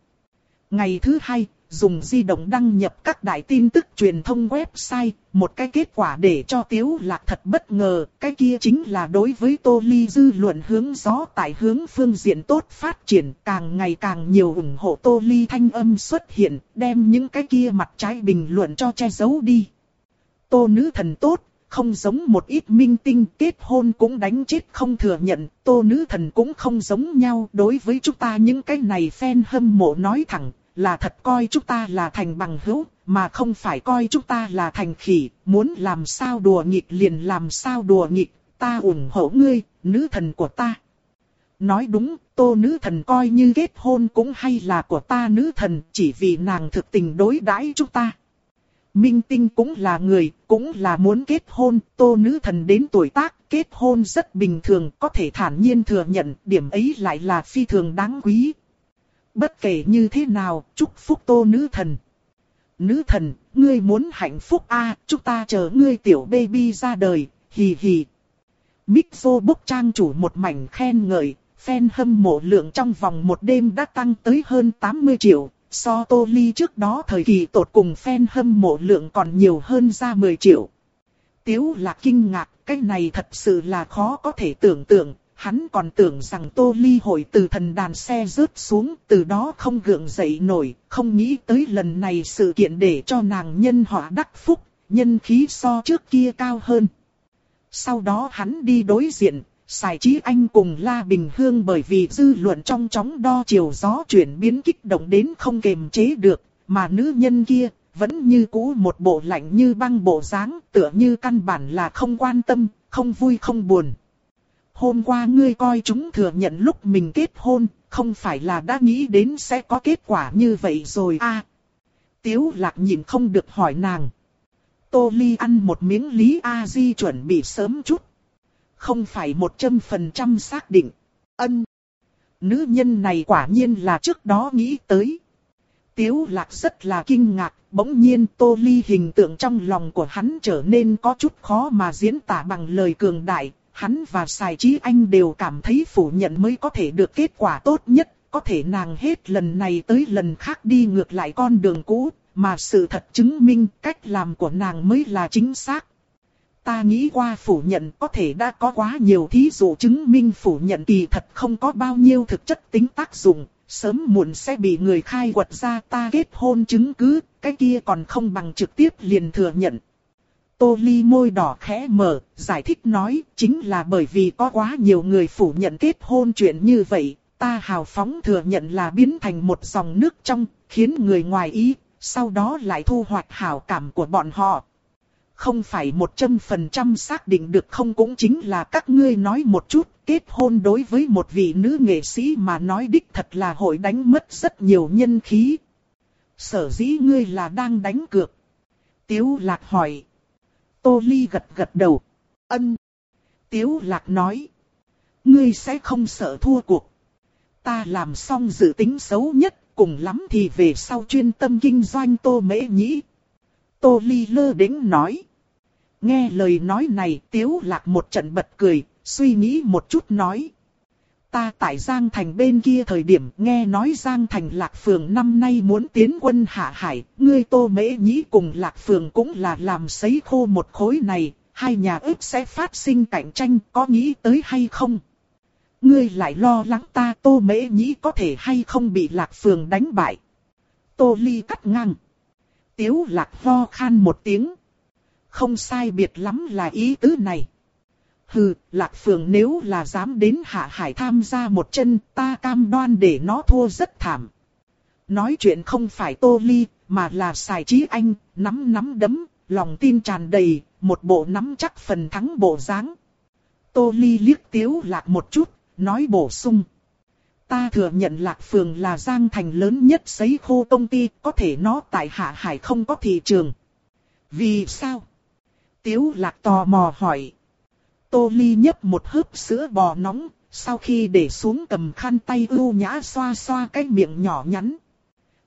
Ngày thứ hai, dùng di động đăng nhập các đại tin tức truyền thông website, một cái kết quả để cho Tiếu Lạc thật bất ngờ, cái kia chính là đối với Tô Ly dư luận hướng gió tại hướng phương diện tốt phát triển, càng ngày càng nhiều ủng hộ Tô Ly thanh âm xuất hiện, đem những cái kia mặt trái bình luận cho che giấu đi. Tô nữ thần tốt, không giống một ít minh tinh kết hôn cũng đánh chết không thừa nhận, tô nữ thần cũng không giống nhau đối với chúng ta những cái này fan hâm mộ nói thẳng, là thật coi chúng ta là thành bằng hữu, mà không phải coi chúng ta là thành khỉ, muốn làm sao đùa nghịch liền làm sao đùa nghịch, ta ủng hộ ngươi, nữ thần của ta. Nói đúng, tô nữ thần coi như kết hôn cũng hay là của ta nữ thần, chỉ vì nàng thực tình đối đãi chúng ta. Minh tinh cũng là người, cũng là muốn kết hôn, tô nữ thần đến tuổi tác, kết hôn rất bình thường, có thể thản nhiên thừa nhận, điểm ấy lại là phi thường đáng quý, Bất kể như thế nào, chúc phúc tô nữ thần. Nữ thần, ngươi muốn hạnh phúc a à, chúng ta chờ ngươi tiểu baby ra đời, hì hì. Mixo bốc trang chủ một mảnh khen ngợi, fan hâm mộ lượng trong vòng một đêm đã tăng tới hơn 80 triệu. So tô ly trước đó thời kỳ tột cùng fan hâm mộ lượng còn nhiều hơn ra 10 triệu. Tiếu là kinh ngạc, cái này thật sự là khó có thể tưởng tượng, hắn còn tưởng rằng Tô Ly hội từ thần đàn xe rớt xuống, từ đó không gượng dậy nổi, không nghĩ tới lần này sự kiện để cho nàng nhân họa đắc phúc, nhân khí so trước kia cao hơn. Sau đó hắn đi đối diện, Sài Trí Anh cùng La Bình Hương bởi vì dư luận trong chóng đo chiều gió chuyển biến kích động đến không kềm chế được, mà nữ nhân kia vẫn như cũ một bộ lạnh như băng bộ dáng, tựa như căn bản là không quan tâm, không vui không buồn. Hôm qua ngươi coi chúng thừa nhận lúc mình kết hôn, không phải là đã nghĩ đến sẽ có kết quả như vậy rồi à. Tiếu lạc nhìn không được hỏi nàng. Tô Ly ăn một miếng Lý A Di chuẩn bị sớm chút. Không phải một trăm phần trăm xác định. Ân. Nữ nhân này quả nhiên là trước đó nghĩ tới. Tiếu lạc rất là kinh ngạc, bỗng nhiên Tô Ly hình tượng trong lòng của hắn trở nên có chút khó mà diễn tả bằng lời cường đại. Hắn và Sài Trí Anh đều cảm thấy phủ nhận mới có thể được kết quả tốt nhất, có thể nàng hết lần này tới lần khác đi ngược lại con đường cũ, mà sự thật chứng minh cách làm của nàng mới là chính xác. Ta nghĩ qua phủ nhận có thể đã có quá nhiều thí dụ chứng minh phủ nhận kỳ thật không có bao nhiêu thực chất tính tác dụng, sớm muộn sẽ bị người khai quật ra ta kết hôn chứng cứ, cái kia còn không bằng trực tiếp liền thừa nhận. Tô Ly môi đỏ khẽ mở, giải thích nói, chính là bởi vì có quá nhiều người phủ nhận kết hôn chuyện như vậy, ta hào phóng thừa nhận là biến thành một dòng nước trong, khiến người ngoài ý, sau đó lại thu hoạch hảo cảm của bọn họ. Không phải một trăm phần trăm xác định được không cũng chính là các ngươi nói một chút, kết hôn đối với một vị nữ nghệ sĩ mà nói đích thật là hội đánh mất rất nhiều nhân khí. Sở dĩ ngươi là đang đánh cược. Tiếu lạc hỏi. Tô Ly gật gật đầu. Ân. Tiếu lạc nói. Ngươi sẽ không sợ thua cuộc. Ta làm xong dự tính xấu nhất cùng lắm thì về sau chuyên tâm kinh doanh tô mễ nhĩ. Tô ly lơ đính nói. Nghe lời nói này tiếu lạc một trận bật cười, suy nghĩ một chút nói. Ta tại Giang Thành bên kia thời điểm nghe nói Giang Thành Lạc Phường năm nay muốn tiến quân hạ hải, ngươi tô mễ nhĩ cùng Lạc Phường cũng là làm sấy khô một khối này, hai nhà ước sẽ phát sinh cạnh tranh có nghĩ tới hay không? Ngươi lại lo lắng ta tô mễ nhĩ có thể hay không bị lạc phường đánh bại. Tô ly cắt ngang. Tiếu lạc ho khan một tiếng. Không sai biệt lắm là ý tứ này. Hừ, lạc phường nếu là dám đến hạ hải tham gia một chân ta cam đoan để nó thua rất thảm. Nói chuyện không phải tô ly, mà là xài trí anh, nắm nắm đấm, lòng tin tràn đầy, một bộ nắm chắc phần thắng bộ dáng. Tô ly liếc tiếu lạc một chút, nói bổ sung. Ta thừa nhận Lạc Phường là Giang Thành lớn nhất sấy khô công ty, có thể nó tại Hạ Hải không có thị trường. Vì sao? Tiếu Lạc tò mò hỏi. Tô Ly nhấp một hớp sữa bò nóng, sau khi để xuống cầm khăn tay ưu nhã xoa xoa cái miệng nhỏ nhắn.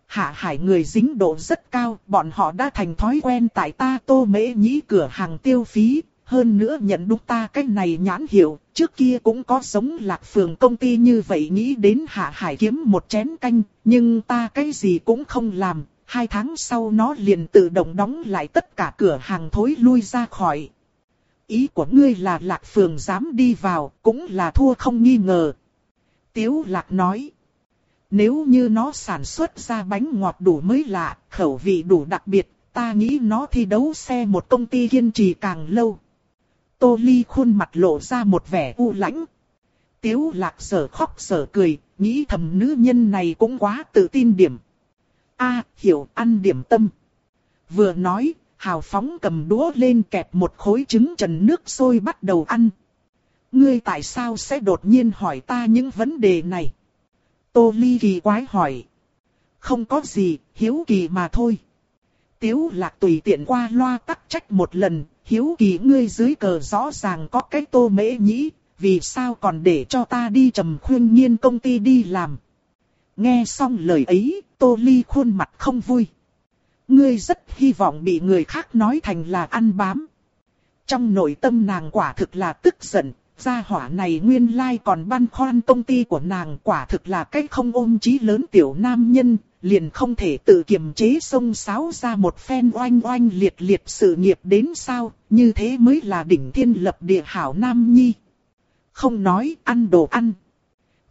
Hạ hải người dính độ rất cao, bọn họ đã thành thói quen tại ta tô mễ nhĩ cửa hàng tiêu phí, hơn nữa nhận đúng ta cái này nhãn hiệu, trước kia cũng có sống lạc phường công ty như vậy nghĩ đến hạ hải kiếm một chén canh, nhưng ta cái gì cũng không làm, hai tháng sau nó liền tự động đóng lại tất cả cửa hàng thối lui ra khỏi. Ý của ngươi là lạc phường dám đi vào, cũng là thua không nghi ngờ. Tiếu lạc nói. Nếu như nó sản xuất ra bánh ngọt đủ mới lạ, khẩu vị đủ đặc biệt, ta nghĩ nó thi đấu xe một công ty kiên trì càng lâu. Tô Ly khuôn mặt lộ ra một vẻ u lãnh. Tiếu lạc sở khóc sở cười, nghĩ thầm nữ nhân này cũng quá tự tin điểm. a hiểu ăn điểm tâm. Vừa nói, hào phóng cầm đũa lên kẹp một khối trứng trần nước sôi bắt đầu ăn. Ngươi tại sao sẽ đột nhiên hỏi ta những vấn đề này? Tô Ly kỳ quái hỏi. Không có gì, hiếu kỳ mà thôi. Tiếu lạc tùy tiện qua loa tắc trách một lần, hiếu kỳ ngươi dưới cờ rõ ràng có cái tô mễ nhĩ, vì sao còn để cho ta đi trầm khuyên nhiên công ty đi làm. Nghe xong lời ấy, tô ly khuôn mặt không vui. Ngươi rất hy vọng bị người khác nói thành là ăn bám. Trong nội tâm nàng quả thực là tức giận, gia hỏa này nguyên lai còn băn khoăn công ty của nàng quả thực là cách không ôm chí lớn tiểu nam nhân, liền không thể tự kiềm chế sông sáo ra một phen oanh oanh liệt liệt sự nghiệp đến sao, như thế mới là đỉnh thiên lập địa hảo nam nhi. Không nói, ăn đồ ăn.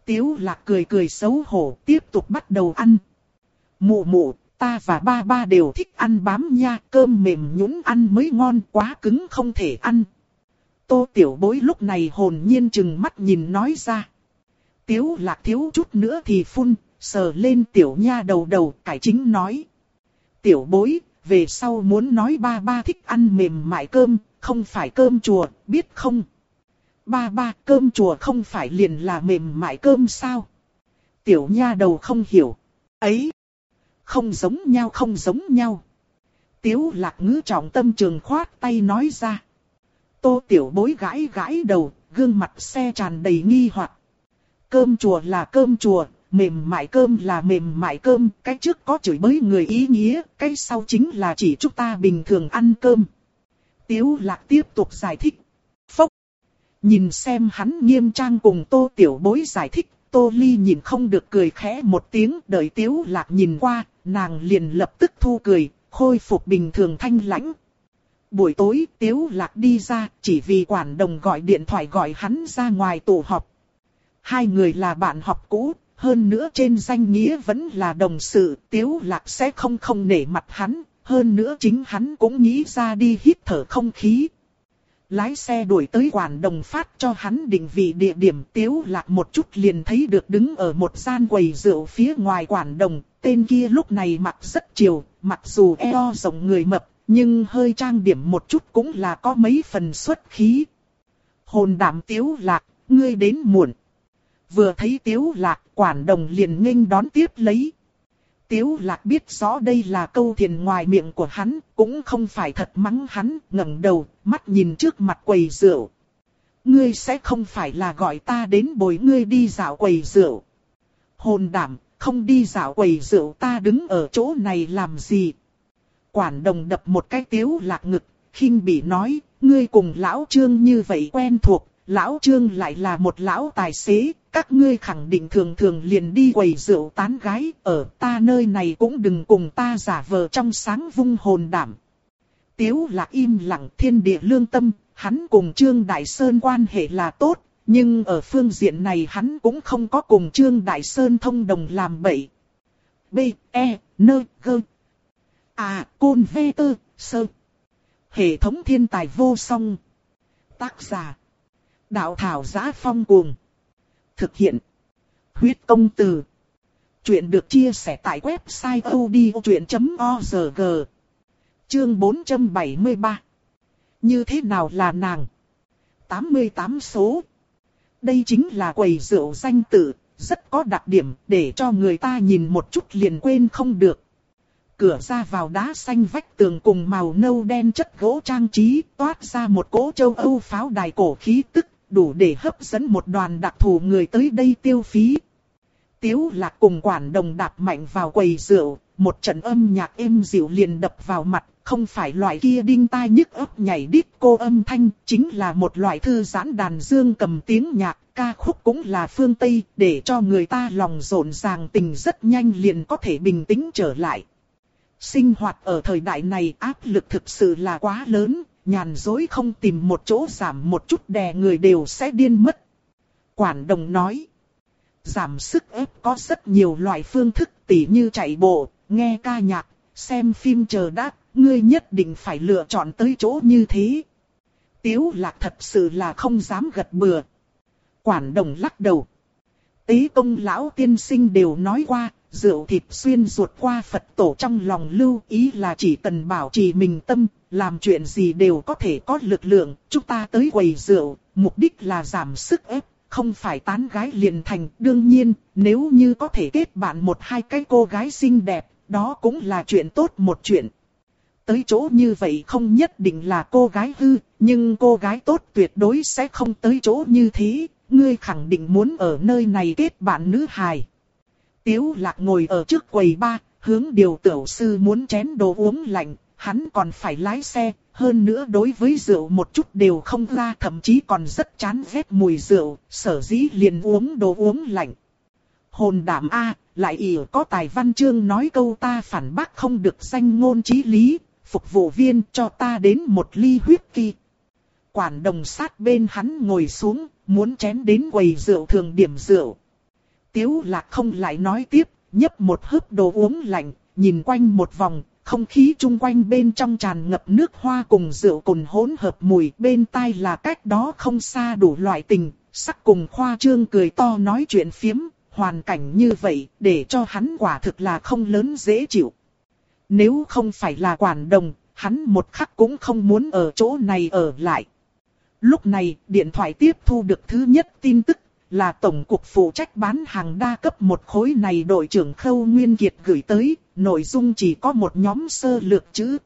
Tiếu lạc cười cười xấu hổ, tiếp tục bắt đầu ăn. Mụ mụ, ta và ba ba đều thích ăn bám nha, cơm mềm nhũn ăn mới ngon, quá cứng không thể ăn. Tô tiểu bối lúc này hồn nhiên chừng mắt nhìn nói ra. Tiếu lạc thiếu chút nữa thì phun, sờ lên tiểu nha đầu đầu, cải chính nói. Tiểu bối, về sau muốn nói ba ba thích ăn mềm mại cơm, không phải cơm chùa, biết không? Ba ba, cơm chùa không phải liền là mềm mại cơm sao? Tiểu nha đầu không hiểu. Ấy, không giống nhau không giống nhau. Tiếu lạc ngữ trọng tâm trường khoát tay nói ra. Tô tiểu bối gãi gãi đầu, gương mặt xe tràn đầy nghi hoặc. Cơm chùa là cơm chùa, mềm mại cơm là mềm mại cơm, cái trước có chửi bới người ý nghĩa, cái sau chính là chỉ chúng ta bình thường ăn cơm. Tiếu lạc tiếp tục giải thích. Phốc. Nhìn xem hắn nghiêm trang cùng tô tiểu bối giải thích, tô ly nhìn không được cười khẽ một tiếng, đợi tiếu lạc nhìn qua, nàng liền lập tức thu cười, khôi phục bình thường thanh lãnh. Buổi tối, Tiếu Lạc đi ra, chỉ vì quản đồng gọi điện thoại gọi hắn ra ngoài tụ họp. Hai người là bạn học cũ, hơn nữa trên danh nghĩa vẫn là đồng sự, Tiếu Lạc sẽ không không nể mặt hắn, hơn nữa chính hắn cũng nghĩ ra đi hít thở không khí. Lái xe đuổi tới quản đồng phát cho hắn định vị địa điểm Tiếu Lạc một chút liền thấy được đứng ở một gian quầy rượu phía ngoài quản đồng, tên kia lúc này mặc rất chiều, mặc dù eo rộng người mập, nhưng hơi trang điểm một chút cũng là có mấy phần xuất khí. Hồn đảm Tiếu Lạc, ngươi đến muộn. Vừa thấy Tiếu Lạc, quản đồng liền nghênh đón tiếp lấy. Tiếu Lạc biết rõ đây là câu thiền ngoài miệng của hắn, cũng không phải thật mắng hắn, ngẩng đầu, mắt nhìn trước mặt quầy rượu. Ngươi sẽ không phải là gọi ta đến bồi ngươi đi dạo quầy rượu. Hồn đảm, không đi dạo quầy rượu ta đứng ở chỗ này làm gì. Quản đồng đập một cái tiếu lạc ngực, khinh bị nói, ngươi cùng lão trương như vậy quen thuộc, lão trương lại là một lão tài xế, các ngươi khẳng định thường thường liền đi quầy rượu tán gái, ở ta nơi này cũng đừng cùng ta giả vờ trong sáng vung hồn đảm. Tiếu là im lặng thiên địa lương tâm, hắn cùng Trương Đại Sơn quan hệ là tốt, nhưng ở phương diện này hắn cũng không có cùng Trương Đại Sơn thông đồng làm bậy. B, E, N, G. À, Côn V, T, Sơ. Hệ thống thiên tài vô song. Tác giả. Đạo thảo giá phong cuồng. Thực hiện. Huyết công từ. Chuyện được chia sẻ tại website odchuyện.org. Chương 473. Như thế nào là nàng? 88 số. Đây chính là quầy rượu danh tự, rất có đặc điểm để cho người ta nhìn một chút liền quên không được. Cửa ra vào đá xanh vách tường cùng màu nâu đen chất gỗ trang trí toát ra một cỗ châu Âu pháo đài cổ khí tức đủ để hấp dẫn một đoàn đặc thù người tới đây tiêu phí. Tiếu lạc cùng quản đồng đạp mạnh vào quầy rượu, một trận âm nhạc êm dịu liền đập vào mặt, không phải loại kia đinh tai nhức ấp nhảy đít cô âm thanh, chính là một loại thư giãn đàn dương cầm tiếng nhạc, ca khúc cũng là phương Tây, để cho người ta lòng rộn ràng tình rất nhanh liền có thể bình tĩnh trở lại. Sinh hoạt ở thời đại này áp lực thực sự là quá lớn, nhàn dối không tìm một chỗ giảm một chút đè người đều sẽ điên mất. Quản đồng nói, giảm sức ép có rất nhiều loại phương thức tỉ như chạy bộ, nghe ca nhạc, xem phim chờ đát, ngươi nhất định phải lựa chọn tới chỗ như thế. Tiếu lạc thật sự là không dám gật bừa. Quản đồng lắc đầu. Tế công lão tiên sinh đều nói qua, rượu thịt xuyên ruột qua Phật tổ trong lòng lưu ý là chỉ cần bảo trì mình tâm, làm chuyện gì đều có thể có lực lượng, chúng ta tới quầy rượu, mục đích là giảm sức ép, không phải tán gái liền thành. Đương nhiên, nếu như có thể kết bạn một hai cái cô gái xinh đẹp, đó cũng là chuyện tốt một chuyện. Tới chỗ như vậy không nhất định là cô gái hư, nhưng cô gái tốt tuyệt đối sẽ không tới chỗ như thế, ngươi khẳng định muốn ở nơi này kết bạn nữ hài. Tiếu lạc ngồi ở trước quầy ba, hướng điều tiểu sư muốn chén đồ uống lạnh, hắn còn phải lái xe, hơn nữa đối với rượu một chút đều không ra thậm chí còn rất chán ghét mùi rượu, sở dĩ liền uống đồ uống lạnh. Hồn đảm A, lại ỉ có tài văn chương nói câu ta phản bác không được danh ngôn trí lý, phục vụ viên cho ta đến một ly huyết kỳ. Quản đồng sát bên hắn ngồi xuống, muốn chén đến quầy rượu thường điểm rượu. Tiếu lạc không lại nói tiếp, nhấp một hớp đồ uống lạnh, nhìn quanh một vòng, không khí chung quanh bên trong tràn ngập nước hoa cùng rượu cồn hỗn hợp mùi, bên tai là cách đó không xa đủ loại tình, sắc cùng khoa trương cười to nói chuyện phiếm, hoàn cảnh như vậy, để cho hắn quả thực là không lớn dễ chịu. Nếu không phải là quản đồng, hắn một khắc cũng không muốn ở chỗ này ở lại. Lúc này, điện thoại tiếp thu được thứ nhất tin tức, là Tổng cục phụ trách bán hàng đa cấp một khối này đội trưởng Khâu Nguyên Kiệt gửi tới, nội dung chỉ có một nhóm sơ lược chữ.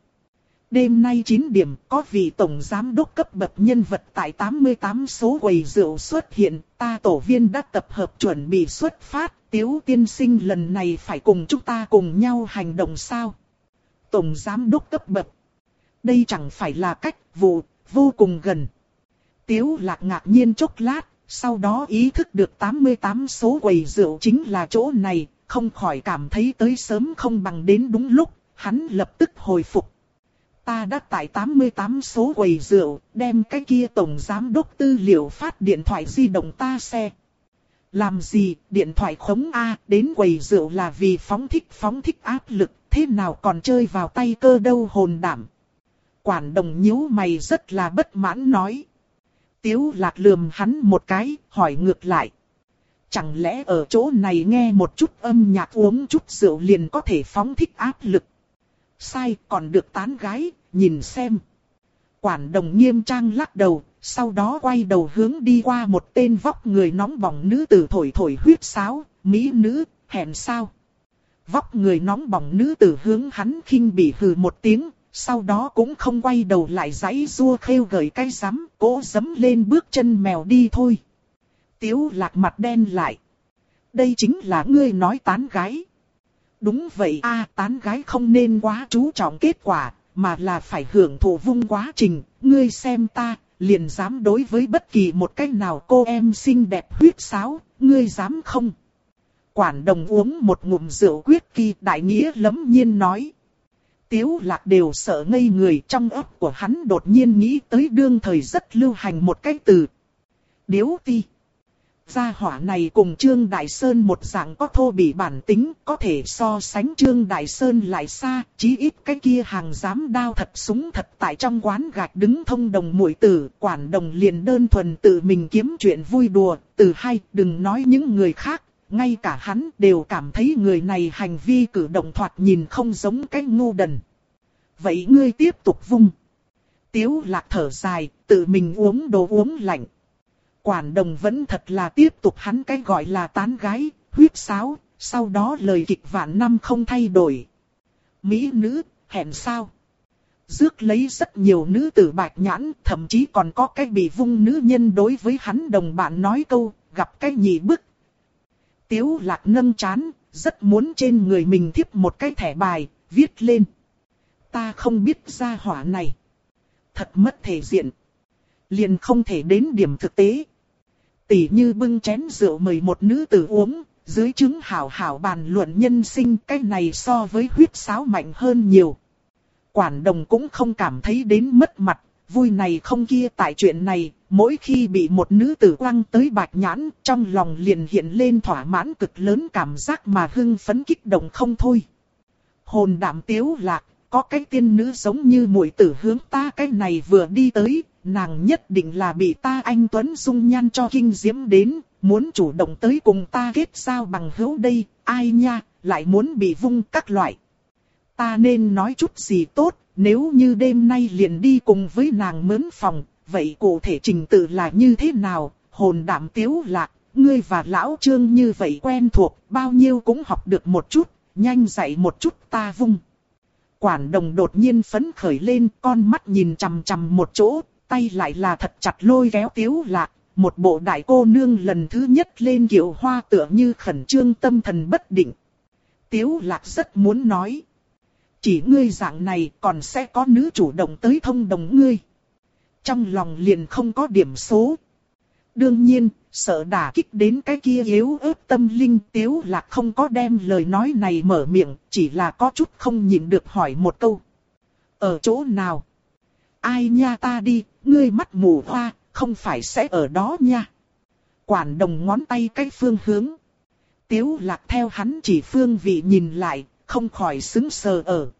Đêm nay 9 điểm có vị Tổng Giám đốc cấp bậc nhân vật tại 88 số quầy rượu xuất hiện, ta tổ viên đã tập hợp chuẩn bị xuất phát, Tiếu tiên sinh lần này phải cùng chúng ta cùng nhau hành động sao? Tổng Giám đốc cấp bậc. Đây chẳng phải là cách vụ, vô cùng gần. Tiếu lạc ngạc nhiên chốc lát, sau đó ý thức được 88 số quầy rượu chính là chỗ này, không khỏi cảm thấy tới sớm không bằng đến đúng lúc, hắn lập tức hồi phục. Ta đã tại 88 số quầy rượu, đem cái kia tổng giám đốc tư liệu phát điện thoại di động ta xe. Làm gì, điện thoại khống A, đến quầy rượu là vì phóng thích phóng thích áp lực, thế nào còn chơi vào tay cơ đâu hồn đảm. Quản đồng nhíu mày rất là bất mãn nói. Tiếu lạc lườm hắn một cái, hỏi ngược lại. Chẳng lẽ ở chỗ này nghe một chút âm nhạc uống chút rượu liền có thể phóng thích áp lực? Sai, còn được tán gái, nhìn xem. Quản đồng nghiêm trang lắc đầu, sau đó quay đầu hướng đi qua một tên vóc người nóng bỏng nữ tử thổi thổi huyết sáo, mỹ nữ, hẹn sao. Vóc người nóng bỏng nữ tử hướng hắn khinh bỉ hừ một tiếng, sau đó cũng không quay đầu lại giãy rua khêu gợi cái rắm, cố dấm lên bước chân mèo đi thôi. Tiếu lạc mặt đen lại. Đây chính là ngươi nói tán gái. Đúng vậy a tán gái không nên quá chú trọng kết quả, mà là phải hưởng thụ vung quá trình. Ngươi xem ta, liền dám đối với bất kỳ một cách nào cô em xinh đẹp huyết sáo, ngươi dám không? Quản đồng uống một ngụm rượu quyết kỳ đại nghĩa lấm nhiên nói. Tiếu lạc đều sợ ngây người trong ấp của hắn đột nhiên nghĩ tới đương thời rất lưu hành một cái từ. Điếu ti. Gia hỏa này cùng Trương Đại Sơn một dạng có thô bỉ bản tính, có thể so sánh Trương Đại Sơn lại xa, chí ít cái kia hàng dám đao thật súng thật tại trong quán gạch đứng thông đồng mũi tử, quản đồng liền đơn thuần tự mình kiếm chuyện vui đùa, từ hai, đừng nói những người khác, ngay cả hắn đều cảm thấy người này hành vi cử động thoạt nhìn không giống cái ngu đần. Vậy ngươi tiếp tục vung. Tiếu lạc thở dài, tự mình uống đồ uống lạnh. Quản đồng vẫn thật là tiếp tục hắn cái gọi là tán gái, huyết sáo, sau đó lời kịch vạn năm không thay đổi. Mỹ nữ, hẹn sao? Dước lấy rất nhiều nữ tử bạch nhãn, thậm chí còn có cái bị vung nữ nhân đối với hắn đồng bạn nói câu, gặp cái nhị bức, Tiếu lạc nâng chán, rất muốn trên người mình thiếp một cái thẻ bài, viết lên. Ta không biết ra hỏa này. Thật mất thể diện. Liền không thể đến điểm thực tế. Tỷ như bưng chén rượu mời một nữ tử uống, dưới chứng hảo hảo bàn luận nhân sinh cái này so với huyết sáo mạnh hơn nhiều. Quản đồng cũng không cảm thấy đến mất mặt, vui này không kia tại chuyện này, mỗi khi bị một nữ tử quăng tới bạch nhãn, trong lòng liền hiện lên thỏa mãn cực lớn cảm giác mà hưng phấn kích động không thôi. Hồn đảm tiếu lạc, có cái tiên nữ giống như muội tử hướng ta cái này vừa đi tới, nàng nhất định là bị ta anh Tuấn dung nhan cho kinh diễm đến, muốn chủ động tới cùng ta kết giao bằng hữu đây, ai nha, lại muốn bị vung các loại. Ta nên nói chút gì tốt, nếu như đêm nay liền đi cùng với nàng mướn phòng, vậy cụ thể trình tự là như thế nào? Hồn đảm tiếu lạc, ngươi và lão trương như vậy quen thuộc, bao nhiêu cũng học được một chút, nhanh dạy một chút ta vung. Quản đồng đột nhiên phấn khởi lên, con mắt nhìn chằm chằm một chỗ, tay lại là thật chặt lôi kéo tiếu lạc. Một bộ đại cô nương lần thứ nhất lên kiệu hoa tựa như khẩn trương tâm thần bất định. Tiếu lạc rất muốn nói. Chỉ ngươi dạng này còn sẽ có nữ chủ động tới thông đồng ngươi. Trong lòng liền không có điểm số. Đương nhiên, sợ đả kích đến cái kia yếu ớt tâm linh tiếu là không có đem lời nói này mở miệng, chỉ là có chút không nhịn được hỏi một câu. Ở chỗ nào? Ai nha ta đi, ngươi mắt mù hoa, không phải sẽ ở đó nha. Quản đồng ngón tay cái phương hướng. Tiếu lạc theo hắn chỉ phương vị nhìn lại, không khỏi xứng sờ ở.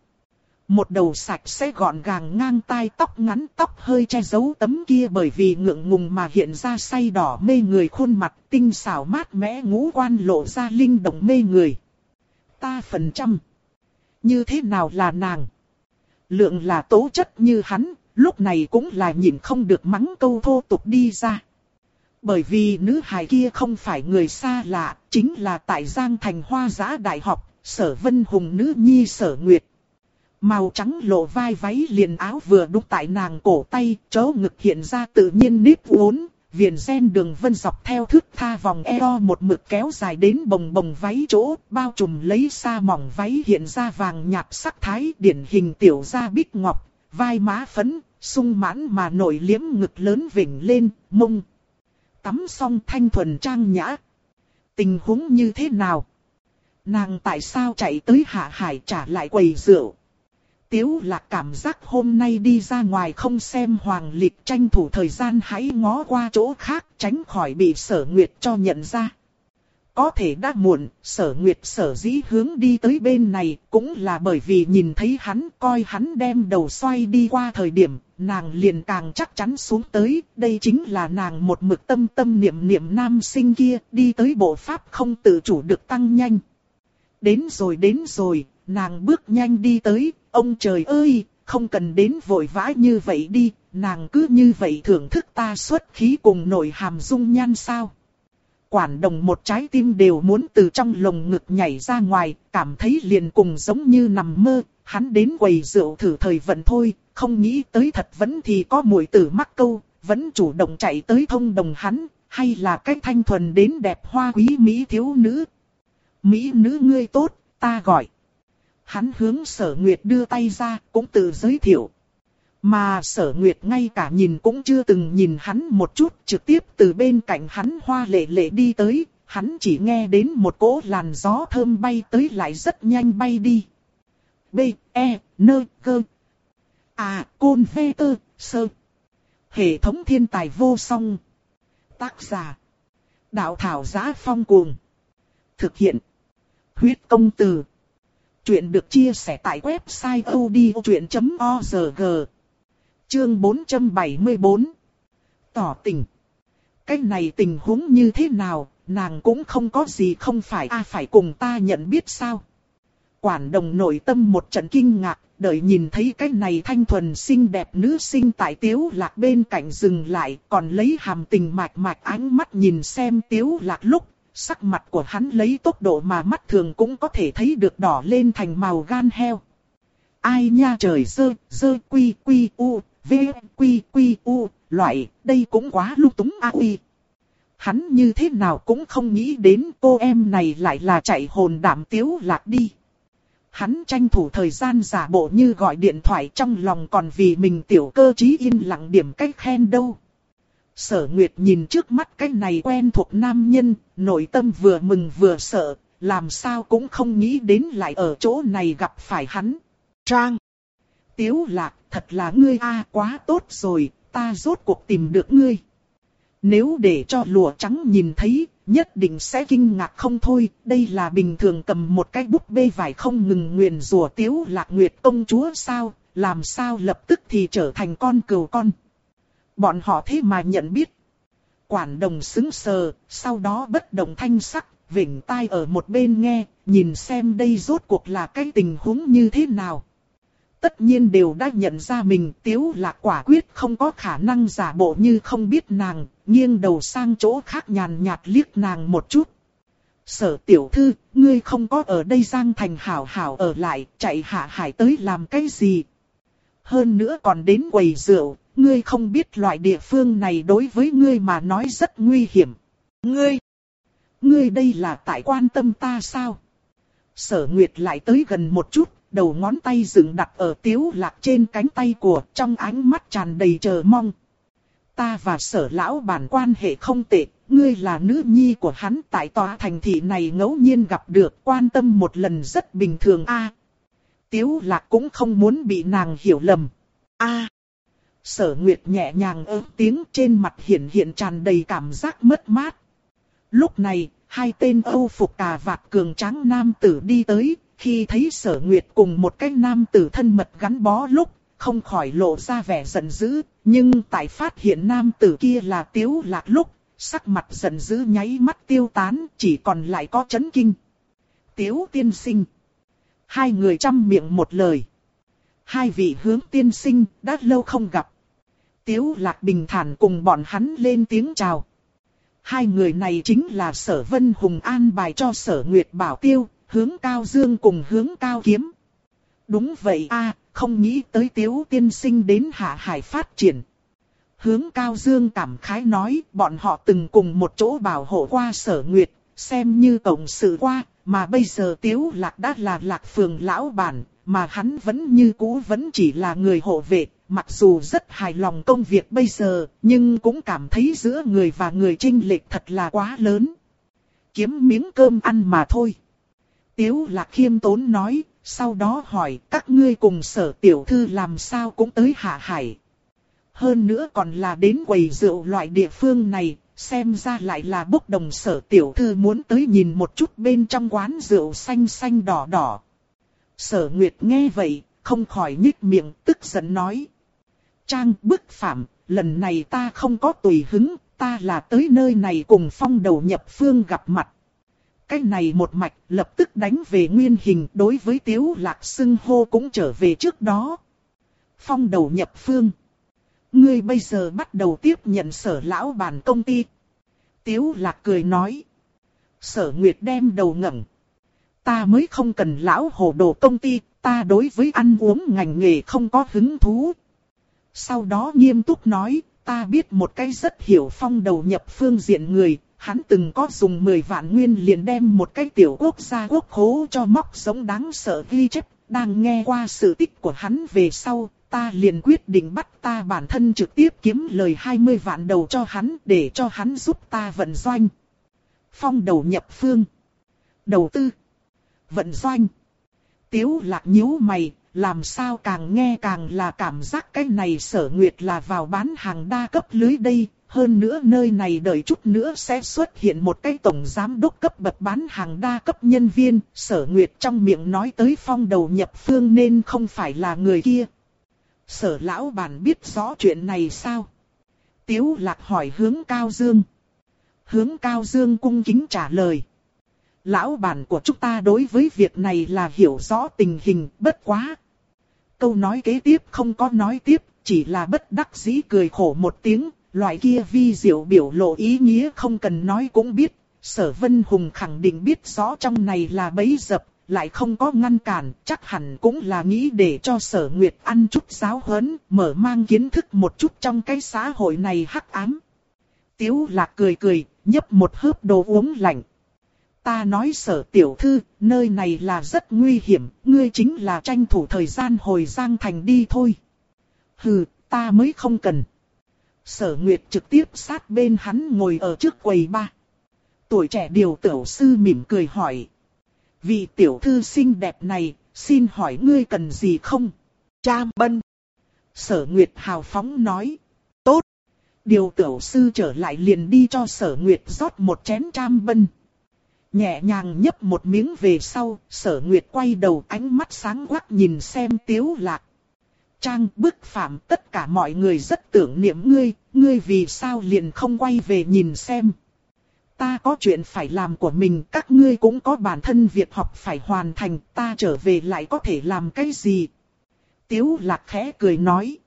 Một đầu sạch sẽ gọn gàng ngang tai tóc ngắn tóc hơi che giấu tấm kia bởi vì ngượng ngùng mà hiện ra say đỏ mê người khuôn mặt tinh xảo mát mẽ ngũ quan lộ ra linh động mê người. Ta phần trăm. Như thế nào là nàng? Lượng là tố chất như hắn, lúc này cũng là nhìn không được mắng câu thô tục đi ra. Bởi vì nữ hài kia không phải người xa lạ, chính là tại Giang Thành Hoa Giã Đại học, sở vân hùng nữ nhi sở nguyệt. Màu trắng lộ vai váy liền áo vừa đúc tại nàng cổ tay, chỗ ngực hiện ra tự nhiên nếp uốn, viền sen đường vân dọc theo thước tha vòng eo một mực kéo dài đến bồng bồng váy chỗ, bao trùm lấy xa mỏng váy hiện ra vàng nhạt sắc thái điển hình tiểu gia bích ngọc, vai má phấn, sung mãn mà nổi liếm ngực lớn vỉnh lên, mông. Tắm xong thanh thuần trang nhã. Tình huống như thế nào? Nàng tại sao chạy tới hạ hải trả lại quầy rượu? Tiếu lạc cảm giác hôm nay đi ra ngoài không xem hoàng lịch tranh thủ thời gian hãy ngó qua chỗ khác tránh khỏi bị sở nguyệt cho nhận ra. Có thể đã muộn, sở nguyệt sở dĩ hướng đi tới bên này cũng là bởi vì nhìn thấy hắn coi hắn đem đầu xoay đi qua thời điểm, nàng liền càng chắc chắn xuống tới, đây chính là nàng một mực tâm tâm niệm niệm nam sinh kia, đi tới bộ pháp không tự chủ được tăng nhanh. Đến rồi đến rồi, nàng bước nhanh đi tới, ông trời ơi, không cần đến vội vã như vậy đi, nàng cứ như vậy thưởng thức ta xuất khí cùng nổi hàm dung nhan sao. Quản đồng một trái tim đều muốn từ trong lồng ngực nhảy ra ngoài, cảm thấy liền cùng giống như nằm mơ, hắn đến quầy rượu thử thời vận thôi, không nghĩ tới thật vẫn thì có mùi tử mắc câu, vẫn chủ động chạy tới thông đồng hắn, hay là cách thanh thuần đến đẹp hoa quý Mỹ thiếu nữ. Mỹ nữ ngươi tốt, ta gọi. Hắn hướng sở nguyệt đưa tay ra, cũng tự giới thiệu. Mà sở nguyệt ngay cả nhìn cũng chưa từng nhìn hắn một chút, trực tiếp từ bên cạnh hắn hoa lệ lệ đi tới, hắn chỉ nghe đến một cỗ làn gió thơm bay tới lại rất nhanh bay đi. B, E, N, G. À, Côn Vê Tơ, Sơ. Hệ thống thiên tài vô song. Tác giả. Đạo thảo giá phong cuồng. Thực hiện. Huyết công từ. Chuyện được chia sẻ tại website odchuyện.org. Chương 474. Tỏ tình. Cái này tình huống như thế nào, nàng cũng không có gì không phải a phải cùng ta nhận biết sao. Quản đồng nội tâm một trận kinh ngạc, đợi nhìn thấy cái này thanh thuần xinh đẹp nữ sinh tại tiếu lạc bên cạnh dừng lại, còn lấy hàm tình mạch mạch ánh mắt nhìn xem tiếu lạc lúc sắc mặt của hắn lấy tốc độ mà mắt thường cũng có thể thấy được đỏ lên thành màu gan heo. Ai nha trời dơ, dơ quy quy u, v quy quy u, loại, đây cũng quá lung túng a uy. Hắn như thế nào cũng không nghĩ đến cô em này lại là chạy hồn đảm tiếu lạc đi. Hắn tranh thủ thời gian giả bộ như gọi điện thoại trong lòng còn vì mình tiểu cơ trí yên lặng điểm cách khen đâu. Sở Nguyệt nhìn trước mắt cái này quen thuộc nam nhân, nội tâm vừa mừng vừa sợ, làm sao cũng không nghĩ đến lại ở chỗ này gặp phải hắn. Trang. Tiếu lạc, thật là ngươi a quá tốt rồi, ta rốt cuộc tìm được ngươi. Nếu để cho lụa trắng nhìn thấy, nhất định sẽ kinh ngạc không thôi, đây là bình thường cầm một cái bút bê vải không ngừng nguyền rủa tiếu lạc nguyệt công chúa sao, làm sao lập tức thì trở thành con cừu con. Bọn họ thế mà nhận biết. Quản đồng xứng sờ, sau đó bất động thanh sắc, vỉnh tai ở một bên nghe, nhìn xem đây rốt cuộc là cái tình huống như thế nào. Tất nhiên đều đã nhận ra mình tiếu là quả quyết không có khả năng giả bộ như không biết nàng, nghiêng đầu sang chỗ khác nhàn nhạt liếc nàng một chút. Sở tiểu thư, ngươi không có ở đây giang thành hảo hảo ở lại, chạy hạ hải tới làm cái gì? Hơn nữa còn đến quầy rượu, ngươi không biết loại địa phương này đối với ngươi mà nói rất nguy hiểm. Ngươi, ngươi đây là tại quan tâm ta sao? Sở Nguyệt lại tới gần một chút, đầu ngón tay dựng đặt ở tiếu lạc trên cánh tay của, trong ánh mắt tràn đầy chờ mong. Ta và sở lão bản quan hệ không tệ, ngươi là nữ nhi của hắn tại tòa thành thị này ngẫu nhiên gặp được, quan tâm một lần rất bình thường a. tiếu lạc cũng không muốn bị nàng hiểu lầm. a Sở Nguyệt nhẹ nhàng ớt tiếng trên mặt hiện hiện tràn đầy cảm giác mất mát. Lúc này, hai tên âu phục cà vạt cường tráng nam tử đi tới, khi thấy sở nguyệt cùng một cái nam tử thân mật gắn bó lúc, không khỏi lộ ra vẻ giận dữ, nhưng tại phát hiện nam tử kia là tiếu lạc lúc, sắc mặt giận dữ nháy mắt tiêu tán, chỉ còn lại có chấn kinh. Tiếu tiên sinh. Hai người chăm miệng một lời. Hai vị hướng tiên sinh, đã lâu không gặp. Tiếu lạc bình thản cùng bọn hắn lên tiếng chào. Hai người này chính là sở vân hùng an bài cho sở nguyệt bảo tiêu, hướng cao dương cùng hướng cao kiếm. Đúng vậy a không nghĩ tới tiếu tiên sinh đến hạ hải phát triển. Hướng cao dương cảm khái nói, bọn họ từng cùng một chỗ bảo hộ qua sở nguyệt, xem như tổng sự qua, mà bây giờ tiếu lạc đã là lạc phường lão bản, mà hắn vẫn như cũ vẫn chỉ là người hộ vệ, mặc dù rất hài lòng công việc bây giờ, nhưng cũng cảm thấy giữa người và người trinh lệch thật là quá lớn. Kiếm miếng cơm ăn mà thôi. Tiếu lạc khiêm tốn nói, sau đó hỏi các ngươi cùng sở tiểu thư làm sao cũng tới hạ hải. Hơn nữa còn là đến quầy rượu loại địa phương này, xem ra lại là bốc đồng sở tiểu thư muốn tới nhìn một chút bên trong quán rượu xanh xanh đỏ đỏ. Sở Nguyệt nghe vậy, không khỏi nhích miệng tức giận nói. Trang bức phạm, lần này ta không có tùy hứng, ta là tới nơi này cùng phong đầu nhập phương gặp mặt. Cái này một mạch lập tức đánh về nguyên hình đối với tiếu lạc xưng hô cũng trở về trước đó. Phong đầu nhập phương. Ngươi bây giờ bắt đầu tiếp nhận sở lão bản công ty. Tiếu lạc cười nói. Sở Nguyệt đem đầu ngẩng. Ta mới không cần lão hồ đồ công ty, ta đối với ăn uống ngành nghề không có hứng thú. Sau đó nghiêm túc nói, ta biết một cái rất hiểu phong đầu nhập phương diện người, hắn từng có dùng 10 vạn nguyên liền đem một cái tiểu quốc gia quốc khố cho móc sống đáng sợ ghi chép, đang nghe qua sự tích của hắn về sau, ta liền quyết định bắt ta bản thân trực tiếp kiếm lời 20 vạn đầu cho hắn để cho hắn giúp ta vận doanh. Phong đầu nhập phương. Đầu tư. Vận doanh. Tiếu lạc nhíu mày, làm sao càng nghe càng là cảm giác cái này sở nguyệt là vào bán hàng đa cấp lưới đây, hơn nữa nơi này đợi chút nữa sẽ xuất hiện một cái tổng giám đốc cấp bậc bán hàng đa cấp nhân viên, sở nguyệt trong miệng nói tới phong đầu nhập phương nên không phải là người kia. Sở lão bản biết rõ chuyện này sao? Tiếu lạc hỏi hướng Cao Dương. Hướng Cao Dương cung kính trả lời. Lão bản của chúng ta đối với việc này là hiểu rõ tình hình bất quá. Câu nói kế tiếp không có nói tiếp, chỉ là bất đắc dĩ cười khổ một tiếng, loại kia vi diệu biểu lộ ý nghĩa không cần nói cũng biết. Sở Vân Hùng khẳng định biết rõ trong này là bấy dập, lại không có ngăn cản, chắc hẳn cũng là nghĩ để cho sở nguyệt ăn chút giáo huấn, mở mang kiến thức một chút trong cái xã hội này hắc ám. Tiếu lạc cười cười, nhấp một hớp đồ uống lạnh. Ta nói sở tiểu thư, nơi này là rất nguy hiểm, ngươi chính là tranh thủ thời gian hồi Giang Thành đi thôi. Hừ, ta mới không cần. Sở Nguyệt trực tiếp sát bên hắn ngồi ở trước quầy ba. Tuổi trẻ điều tiểu sư mỉm cười hỏi. Vị tiểu thư xinh đẹp này, xin hỏi ngươi cần gì không? Cha bân. Sở Nguyệt hào phóng nói. Tốt. Điều tiểu sư trở lại liền đi cho sở Nguyệt rót một chén cham bân. Nhẹ nhàng nhấp một miếng về sau, sở Nguyệt quay đầu ánh mắt sáng quắc nhìn xem tiếu lạc. Trang bức phạm tất cả mọi người rất tưởng niệm ngươi, ngươi vì sao liền không quay về nhìn xem. Ta có chuyện phải làm của mình, các ngươi cũng có bản thân việc học phải hoàn thành, ta trở về lại có thể làm cái gì? Tiếu lạc khẽ cười nói.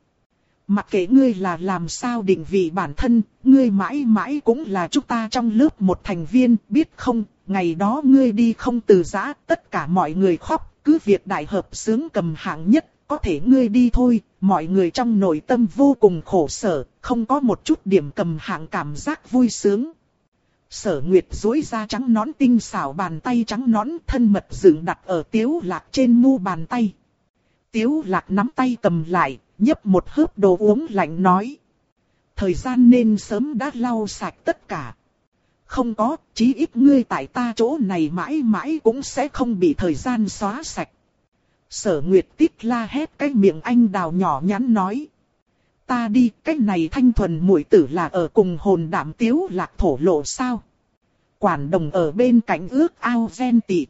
Mặc kệ ngươi là làm sao định vị bản thân, ngươi mãi mãi cũng là chúng ta trong lớp một thành viên, biết không, ngày đó ngươi đi không từ giã, tất cả mọi người khóc, cứ việc đại hợp sướng cầm hạng nhất, có thể ngươi đi thôi, mọi người trong nội tâm vô cùng khổ sở, không có một chút điểm cầm hạng cảm giác vui sướng. Sở Nguyệt dối ra trắng nón tinh xảo bàn tay trắng nón thân mật dựng đặt ở tiếu lạc trên mu bàn tay. Tiếu lạc nắm tay cầm lại, nhấp một hớp đồ uống lạnh nói. Thời gian nên sớm đã lau sạch tất cả. Không có, chí ít ngươi tại ta chỗ này mãi mãi cũng sẽ không bị thời gian xóa sạch. Sở Nguyệt Tích la hét cái miệng anh đào nhỏ nhắn nói. Ta đi, cái này thanh thuần muội tử là ở cùng hồn đảm tiếu lạc thổ lộ sao? Quản đồng ở bên cạnh ước ao ven tị.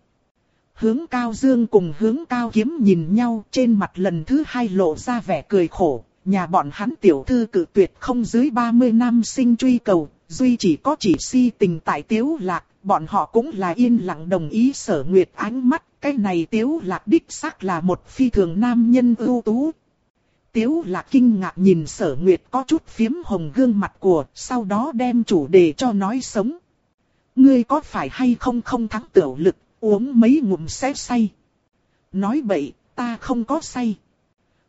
Hướng cao dương cùng hướng cao kiếm nhìn nhau trên mặt lần thứ hai lộ ra vẻ cười khổ. Nhà bọn hắn tiểu thư cử tuyệt không dưới 30 năm sinh truy cầu, duy chỉ có chỉ si tình tại tiếu lạc, bọn họ cũng là yên lặng đồng ý sở nguyệt ánh mắt, cái này tiếu lạc đích xác là một phi thường nam nhân ưu tú. Tiếu lạc kinh ngạc nhìn sở nguyệt có chút phiếm hồng gương mặt của, sau đó đem chủ đề cho nói sống. Ngươi có phải hay không không thắng tiểu lực, uống mấy ngụm sẽ say. Nói bậy, ta không có say.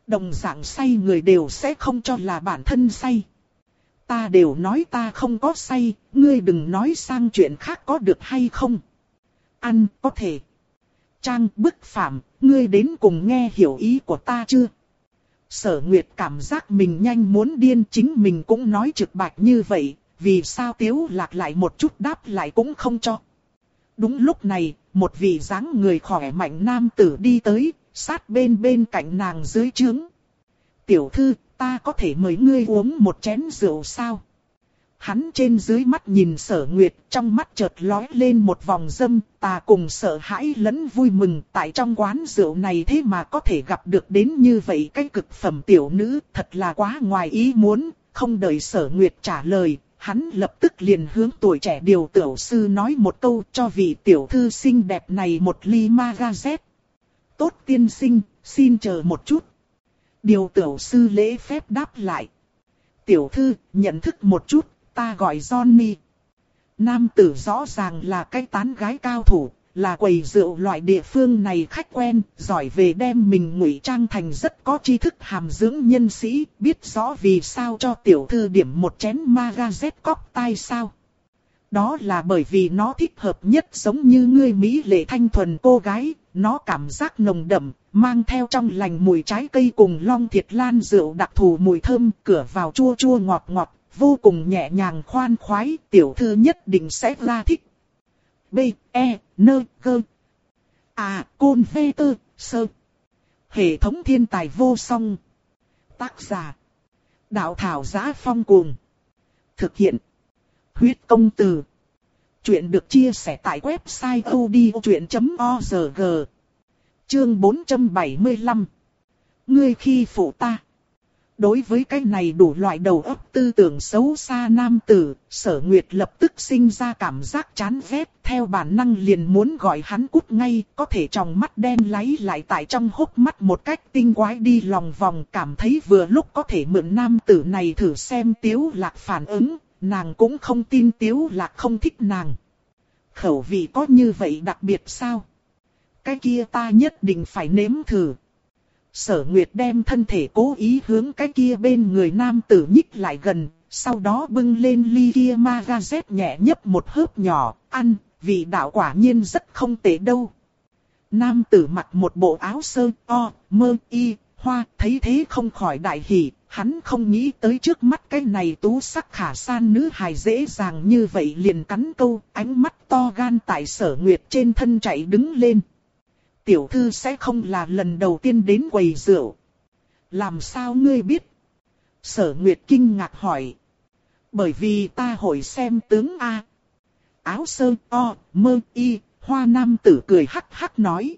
Đồng dạng say người đều sẽ không cho là bản thân say. Ta đều nói ta không có say, ngươi đừng nói sang chuyện khác có được hay không. Ăn có thể. Trang bức phạm, ngươi đến cùng nghe hiểu ý của ta chưa? Sở Nguyệt cảm giác mình nhanh muốn điên chính mình cũng nói trực bạch như vậy, vì sao Tiếu Lạc lại một chút đáp lại cũng không cho. Đúng lúc này, một vị dáng người khỏe mạnh nam tử đi tới, sát bên bên cạnh nàng dưới trướng. Tiểu thư, ta có thể mời ngươi uống một chén rượu sao? Hắn trên dưới mắt nhìn sở nguyệt, trong mắt chợt lóe lên một vòng dâm, ta cùng sợ hãi lẫn vui mừng, tại trong quán rượu này thế mà có thể gặp được đến như vậy cái cực phẩm tiểu nữ, thật là quá ngoài ý muốn, không đợi sở nguyệt trả lời, hắn lập tức liền hướng tuổi trẻ điều tiểu sư nói một câu cho vị tiểu thư xinh đẹp này một ly magazet. Tốt tiên sinh, xin chờ một chút. Điều tiểu sư lễ phép đáp lại. Tiểu thư, nhận thức một chút, ta gọi Johnny. Nam tử rõ ràng là cái tán gái cao thủ, là quầy rượu loại địa phương này khách quen, giỏi về đem mình ngụy trang thành rất có tri thức hàm dưỡng nhân sĩ, biết rõ vì sao cho tiểu thư điểm một chén magazet cocktail tai sao. Đó là bởi vì nó thích hợp nhất giống như ngươi Mỹ lệ thanh thuần cô gái, nó cảm giác nồng đậm, mang theo trong lành mùi trái cây cùng long thiệt lan rượu đặc thù mùi thơm, cửa vào chua chua ngọt ngọt, vô cùng nhẹ nhàng khoan khoái, tiểu thư nhất định sẽ ra thích. B, E, N, G. À, Côn Vê Tơ, Sơ. Hệ thống thiên tài vô song. Tác giả. Đạo thảo giá phong cuồng. Thực hiện. Huyết công từ. Chuyện được chia sẻ tại website odchuyện.org. Chương 475. Ngươi khi phụ ta. Đối với cái này đủ loại đầu óc tư tưởng xấu xa nam tử, sở nguyệt lập tức sinh ra cảm giác chán ghét, theo bản năng liền muốn gọi hắn cút ngay, có thể trong mắt đen láy lại tại trong hốc mắt một cách tinh quái đi lòng vòng cảm thấy vừa lúc có thể mượn nam tử này thử xem tiếu lạc phản ứng, nàng cũng không tin tiếu lạc không thích nàng. Khẩu vị có như vậy đặc biệt sao? Cái kia ta nhất định phải nếm thử. Sở Nguyệt đem thân thể cố ý hướng cái kia bên người nam tử nhích lại gần, sau đó bưng lên ly kia magazet nhẹ nhấp một hớp nhỏ, ăn, vị đạo quả nhiên rất không tệ đâu. Nam tử mặc một bộ áo sơ, o, mơ, y, hoa, thấy thế không khỏi đại hỉ, hắn không nghĩ tới trước mắt cái này tú sắc khả san nữ hài dễ dàng như vậy liền cắn câu, ánh mắt to gan tại sở nguyệt trên thân chạy đứng lên tiểu thư sẽ không là lần đầu tiên đến quầy rượu. Làm sao ngươi biết? Sở Nguyệt kinh ngạc hỏi. Bởi vì ta hồi xem tướng A. Áo sơ o, mơ y, hoa nam tử cười hắc hắc nói.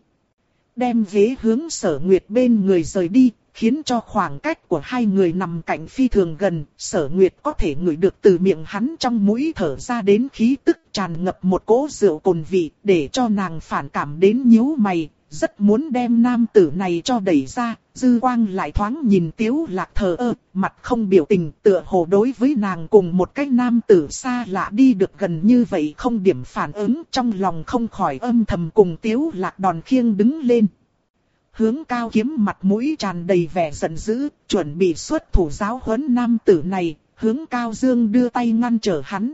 Đem ghế hướng sở Nguyệt bên người rời đi, khiến cho khoảng cách của hai người nằm cạnh phi thường gần, sở nguyệt có thể ngửi được từ miệng hắn trong mũi thở ra đến khí tức tràn ngập một cỗ rượu cồn vị, để cho nàng phản cảm đến nhíu mày, rất muốn đem nam tử này cho đẩy ra, dư quang lại thoáng nhìn tiếu lạc thờ ơ, mặt không biểu tình tựa hồ đối với nàng cùng một cái nam tử xa lạ đi được gần như vậy không điểm phản ứng trong lòng không khỏi âm thầm cùng tiếu lạc đòn khiêng đứng lên. Hướng cao kiếm mặt mũi tràn đầy vẻ giận dữ, chuẩn bị xuất thủ giáo huấn nam tử này, hướng cao dương đưa tay ngăn trở hắn.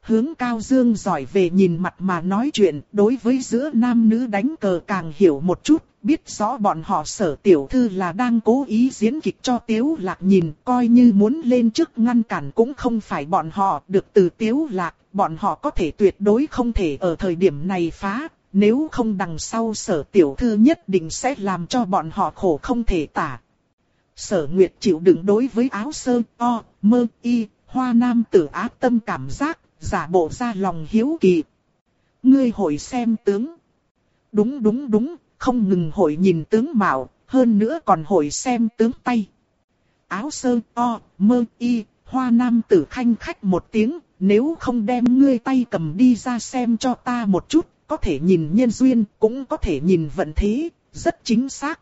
Hướng Cao Dương giỏi về nhìn mặt mà nói chuyện, đối với giữa nam nữ đánh cờ càng hiểu một chút, biết rõ bọn họ sở tiểu thư là đang cố ý diễn kịch cho Tiếu Lạc nhìn, coi như muốn lên trước ngăn cản cũng không phải bọn họ được từ Tiếu Lạc, bọn họ có thể tuyệt đối không thể ở thời điểm này phá, nếu không đằng sau sở tiểu thư nhất định sẽ làm cho bọn họ khổ không thể tả. Sở Nguyệt chịu đựng đối với áo sơ, o, mơ, y, hoa nam tử ác tâm cảm giác, giả bộ ra lòng hiếu kỳ. Ngươi hội xem tướng. Đúng đúng đúng, không ngừng hội nhìn tướng mạo, hơn nữa còn hội xem tướng tay. Áo sơ o, mơ y, hoa nam tử khanh khách một tiếng, nếu không đem ngươi tay cầm đi ra xem cho ta một chút, có thể nhìn nhân duyên, cũng có thể nhìn vận thế, rất chính xác.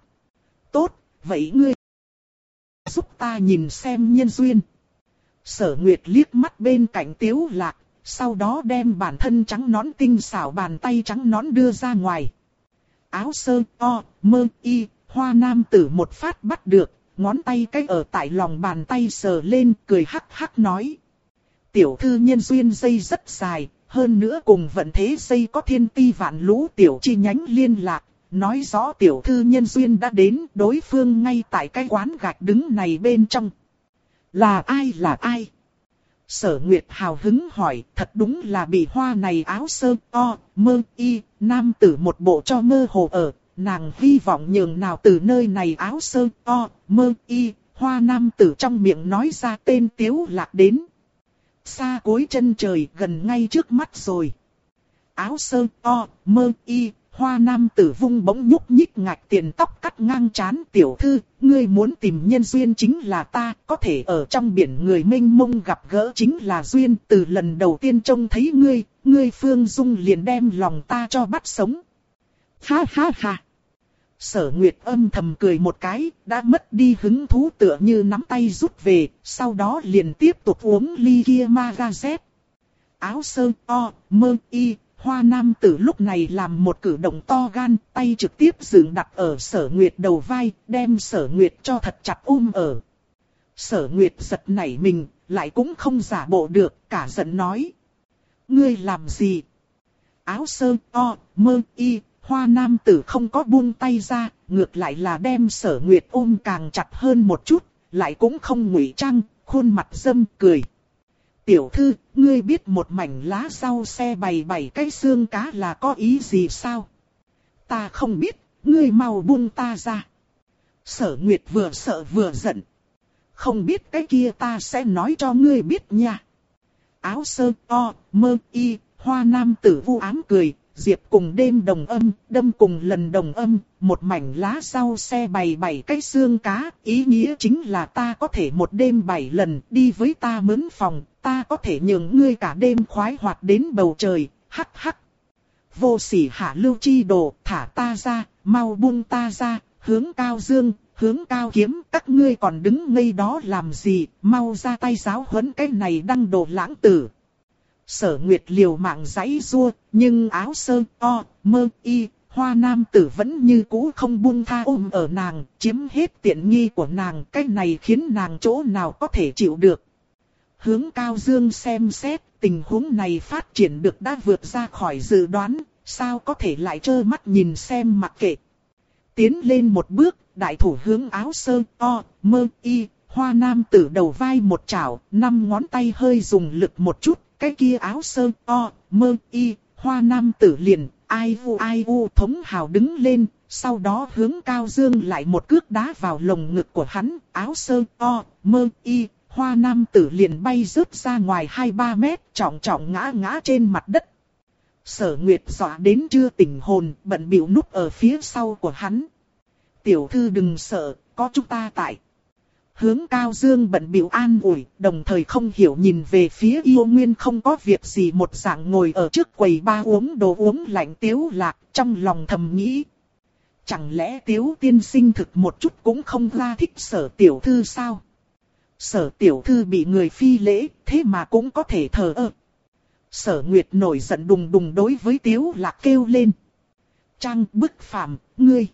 Tốt, vậy ngươi giúp ta nhìn xem nhân duyên. Sở Nguyệt liếc mắt bên cạnh Tiếu Lạc, sau đó đem bản thân trắng nón tinh xảo bàn tay trắng nón đưa ra ngoài. Áo sơ, o, mơ, y, hoa nam tử một phát bắt được, ngón tay cái ở tại lòng bàn tay sờ lên, cười hắc hắc nói. Tiểu thư nhân duyên dây rất dài, hơn nữa cùng vận thế dây có thiên ti vạn lũ tiểu chi nhánh liên lạc, nói rõ tiểu thư nhân duyên đã đến đối phương ngay tại cái quán gạch đứng này bên trong. Là ai là ai? Sở Nguyệt hào hứng hỏi, thật đúng là bị hoa này áo sơ, to mơ, y, nam tử một bộ cho mơ hồ ở, nàng hy vọng nhường nào từ nơi này áo sơ, to mơ, y, hoa nam tử trong miệng nói ra tên tiếu lạc đến. Xa cuối chân trời gần ngay trước mắt rồi. Áo sơ, to mơ, y, Hoa nam tử vung bỗng nhúc nhích ngạch tiền tóc cắt ngang chán tiểu thư, ngươi muốn tìm nhân duyên chính là ta, có thể ở trong biển người mênh mông gặp gỡ chính là duyên, từ lần đầu tiên trông thấy ngươi, ngươi phương dung liền đem lòng ta cho bắt sống. Ha ha ha! Sở Nguyệt âm thầm cười một cái, đã mất đi hứng thú tựa như nắm tay rút về, sau đó liền tiếp tục uống ly kia ma ga dép. Áo sơ o, mơ y, Hoa Nam Tử lúc này làm một cử động to gan, tay trực tiếp dựng đặt ở sở nguyệt đầu vai, đem sở nguyệt cho thật chặt ôm ở. Sở nguyệt giật nảy mình, lại cũng không giả bộ được, cả giận nói. Ngươi làm gì? Áo sơ, o, mơ, y, hoa nam tử không có buông tay ra, ngược lại là đem sở nguyệt ôm càng chặt hơn một chút, lại cũng không ngụy trang, khuôn mặt dâm cười. Tiểu thư, ngươi biết một mảnh lá rau xe bày bảy cái xương cá là có ý gì sao? Ta không biết, ngươi mau buông ta ra. Sở Nguyệt vừa sợ vừa giận. Không biết cái kia ta sẽ nói cho ngươi biết nha. Áo sơ o, mơ y, hoa nam tử vu ám cười, Diệp cùng đêm đồng âm, đâm cùng lần đồng âm, một mảnh lá rau xe bày bảy cái xương cá, ý nghĩa chính là ta có thể một đêm bảy lần đi với ta mướn phòng, ta có thể nhường ngươi cả đêm khoái hoạt đến bầu trời, hắc hắc. Vô sỉ hạ lưu chi đồ, thả ta ra, mau buông ta ra, hướng cao dương, hướng cao kiếm, các ngươi còn đứng ngây đó làm gì, mau ra tay giáo huấn cái này đăng đồ lãng tử. Sở Nguyệt liều mạng giãy rua, nhưng áo sơ, o, mơ, y, hoa nam tử vẫn như cũ không buông tha ôm ở nàng, chiếm hết tiện nghi của nàng, cái này khiến nàng chỗ nào có thể chịu được. Hướng cao dương xem xét, tình huống này phát triển được đã vượt ra khỏi dự đoán, sao có thể lại trơ mắt nhìn xem mặc kệ. Tiến lên một bước, đại thủ hướng áo sơ, o, mơ, y, hoa nam tử đầu vai một chảo, năm ngón tay hơi dùng lực một chút, cái kia áo sơ, o, mơ, y, hoa nam tử liền, ai vu ai vu thống hào đứng lên, sau đó hướng cao dương lại một cước đá vào lồng ngực của hắn, áo sơ, o, mơ, y, hoa nam tử liền bay rớt ra ngoài 2-3 mét, trọng trọng ngã ngã trên mặt đất. Sở Nguyệt dọa đến chưa tỉnh hồn, bận biểu núp ở phía sau của hắn. Tiểu thư đừng sợ, có chúng ta tại. Hướng Cao Dương bận biểu an ủi, đồng thời không hiểu nhìn về phía yêu nguyên không có việc gì một dạng ngồi ở trước quầy ba uống đồ uống lạnh tiếu lạc, trong lòng thầm nghĩ. Chẳng lẽ tiếu tiên sinh thực một chút cũng không ra thích sở tiểu thư sao? Sở tiểu thư bị người phi lễ, thế mà cũng có thể thờ ơ. Sở Nguyệt nổi giận đùng đùng đối với tiếu lạc kêu lên. Trang bức phạm, ngươi.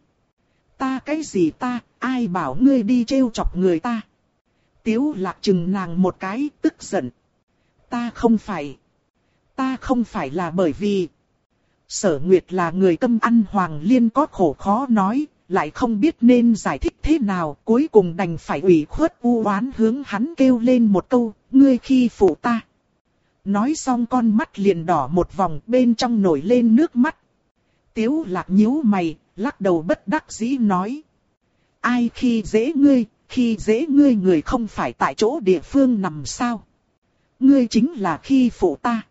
Ta cái gì ta, ai bảo ngươi đi trêu chọc người ta. Tiếu lạc chừng nàng một cái, tức giận. Ta không phải. Ta không phải là bởi vì. Sở Nguyệt là người tâm ăn Hoàng Liên có khổ khó nói, lại không biết nên giải thích thế nào, cuối cùng đành phải ủy khuất u oán hướng hắn kêu lên một câu, ngươi khi phụ ta. Nói xong con mắt liền đỏ một vòng bên trong nổi lên nước mắt. Tiếu lạc nhíu mày, lắc đầu bất đắc dĩ nói. Ai khi dễ ngươi, khi dễ ngươi người không phải tại chỗ địa phương nằm sao. Ngươi chính là khi phụ ta.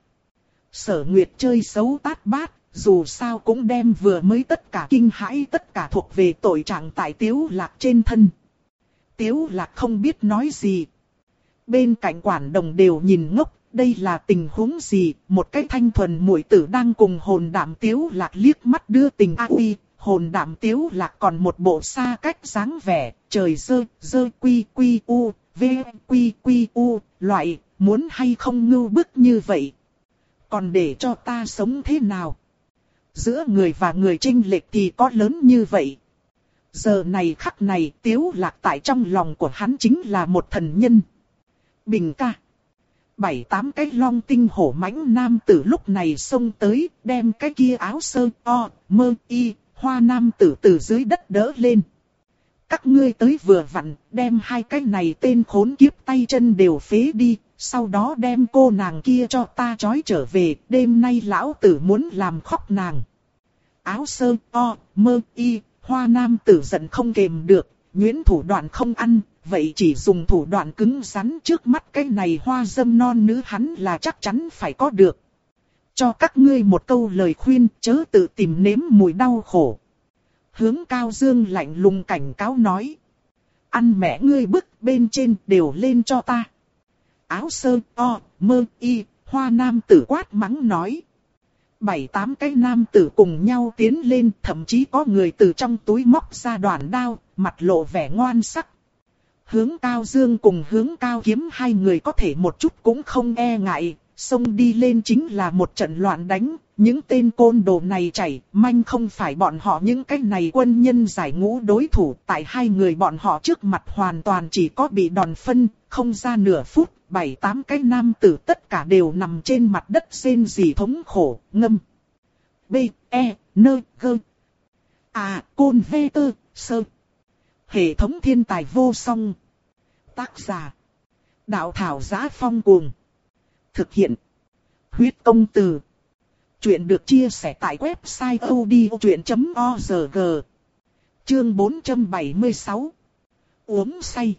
Sở Nguyệt chơi xấu tát bát, dù sao cũng đem vừa mới tất cả kinh hãi tất cả thuộc về tội trạng tại tiếu lạc trên thân. Tiếu lạc không biết nói gì. Bên cạnh quản đồng đều nhìn ngốc, đây là tình huống gì, một cái thanh thuần muội tử đang cùng hồn đảm tiếu lạc liếc mắt đưa tình a uy, hồn đảm tiếu lạc còn một bộ xa cách dáng vẻ, trời rơi, rơi quy quy u, v quy quy u, loại, muốn hay không ngưu bức như vậy. Còn để cho ta sống thế nào? Giữa người và người trinh lệch thì có lớn như vậy. Giờ này khắc này tiếu lạc tại trong lòng của hắn chính là một thần nhân. Bình ca. Bảy tám cái long tinh hổ mãnh nam tử lúc này xông tới, đem cái kia áo sơ o, mơ y, hoa nam tử từ dưới đất đỡ lên. Các ngươi tới vừa vặn, đem hai cái này tên khốn kiếp tay chân đều phế đi, sau đó đem cô nàng kia cho ta trói trở về, đêm nay lão tử muốn làm khóc nàng. Áo sơ, o, mơ, y, hoa nam tử giận không kềm được, nguyễn thủ đoạn không ăn, vậy chỉ dùng thủ đoạn cứng rắn trước mắt cái này hoa dâm non nữ hắn là chắc chắn phải có được. Cho các ngươi một câu lời khuyên, chớ tự tìm nếm mùi đau khổ. Hướng cao dương lạnh lùng cảnh cáo nói. Ăn mẹ ngươi bức bên trên đều lên cho ta. Áo sơ, o, mơ, y, hoa nam tử quát mắng nói. Bảy tám cái nam tử cùng nhau tiến lên, thậm chí có người từ trong túi móc ra đoạn đao, mặt lộ vẻ ngoan sắc. Hướng cao dương cùng hướng cao kiếm hai người có thể một chút cũng không e ngại, xông đi lên chính là một trận loạn đánh, những tên côn đồ này chảy, manh không phải bọn họ những cái này quân nhân giải ngũ đối thủ, tại hai người bọn họ trước mặt hoàn toàn chỉ có bị đòn phân, không ra nửa phút, bảy tám cái nam tử tất cả đều nằm trên mặt đất rên gì thống khổ, ngâm. B, E, N, G. À, côn V, T, Sơ. Hệ thống thiên tài vô song. Tác giả. Đạo thảo giá phong cuồng. Thực hiện. Huyết công từ. Chuyện được chia sẻ tại website odchuyện.org. Chương 476. Uống say.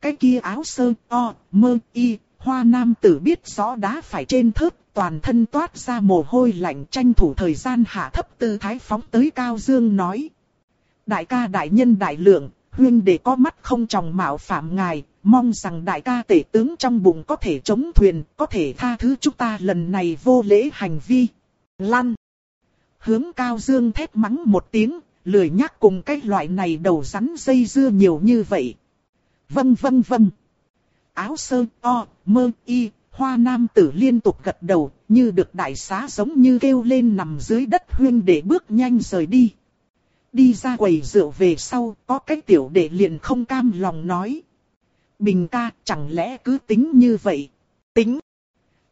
Cái kia áo sơ, o, mơ, y, hoa nam tử biết rõ đá phải trên thớt, toàn thân toát ra mồ hôi lạnh tranh thủ thời gian hạ thấp tư thái phóng tới cao dương nói. Đại ca đại nhân đại lượng, huyên để có mắt không tròng mạo phạm ngài, mong rằng đại ca tể tướng trong bụng có thể chống thuyền, có thể tha thứ chúng ta lần này vô lễ hành vi. Lăn. Hướng cao dương thét mắng một tiếng, lười nhắc cùng cái loại này đầu rắn dây dưa nhiều như vậy. Vâng vâng vâng. Áo sơ, o, mơ, y, hoa nam tử liên tục gật đầu, như được đại xá giống như kêu lên nằm dưới đất huyên để bước nhanh rời đi. Đi ra quầy rượu về sau, có cái tiểu đệ liền không cam lòng nói. Bình ca, chẳng lẽ cứ tính như vậy? Tính.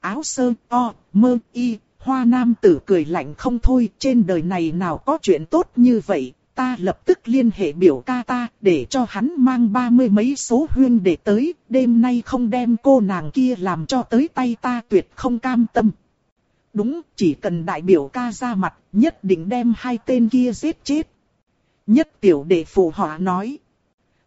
Áo sơ, o, mơ, y, hoa nam tử cười lạnh không thôi, trên đời này nào có chuyện tốt như vậy, ta lập tức liên hệ biểu ca ta, để cho hắn mang ba mươi mấy số huyên để tới, đêm nay không đem cô nàng kia làm cho tới tay ta tuyệt không cam tâm. Đúng, chỉ cần đại biểu ca ra mặt, nhất định đem hai tên kia giết chết. Nhất tiểu đệ phụ họa nói.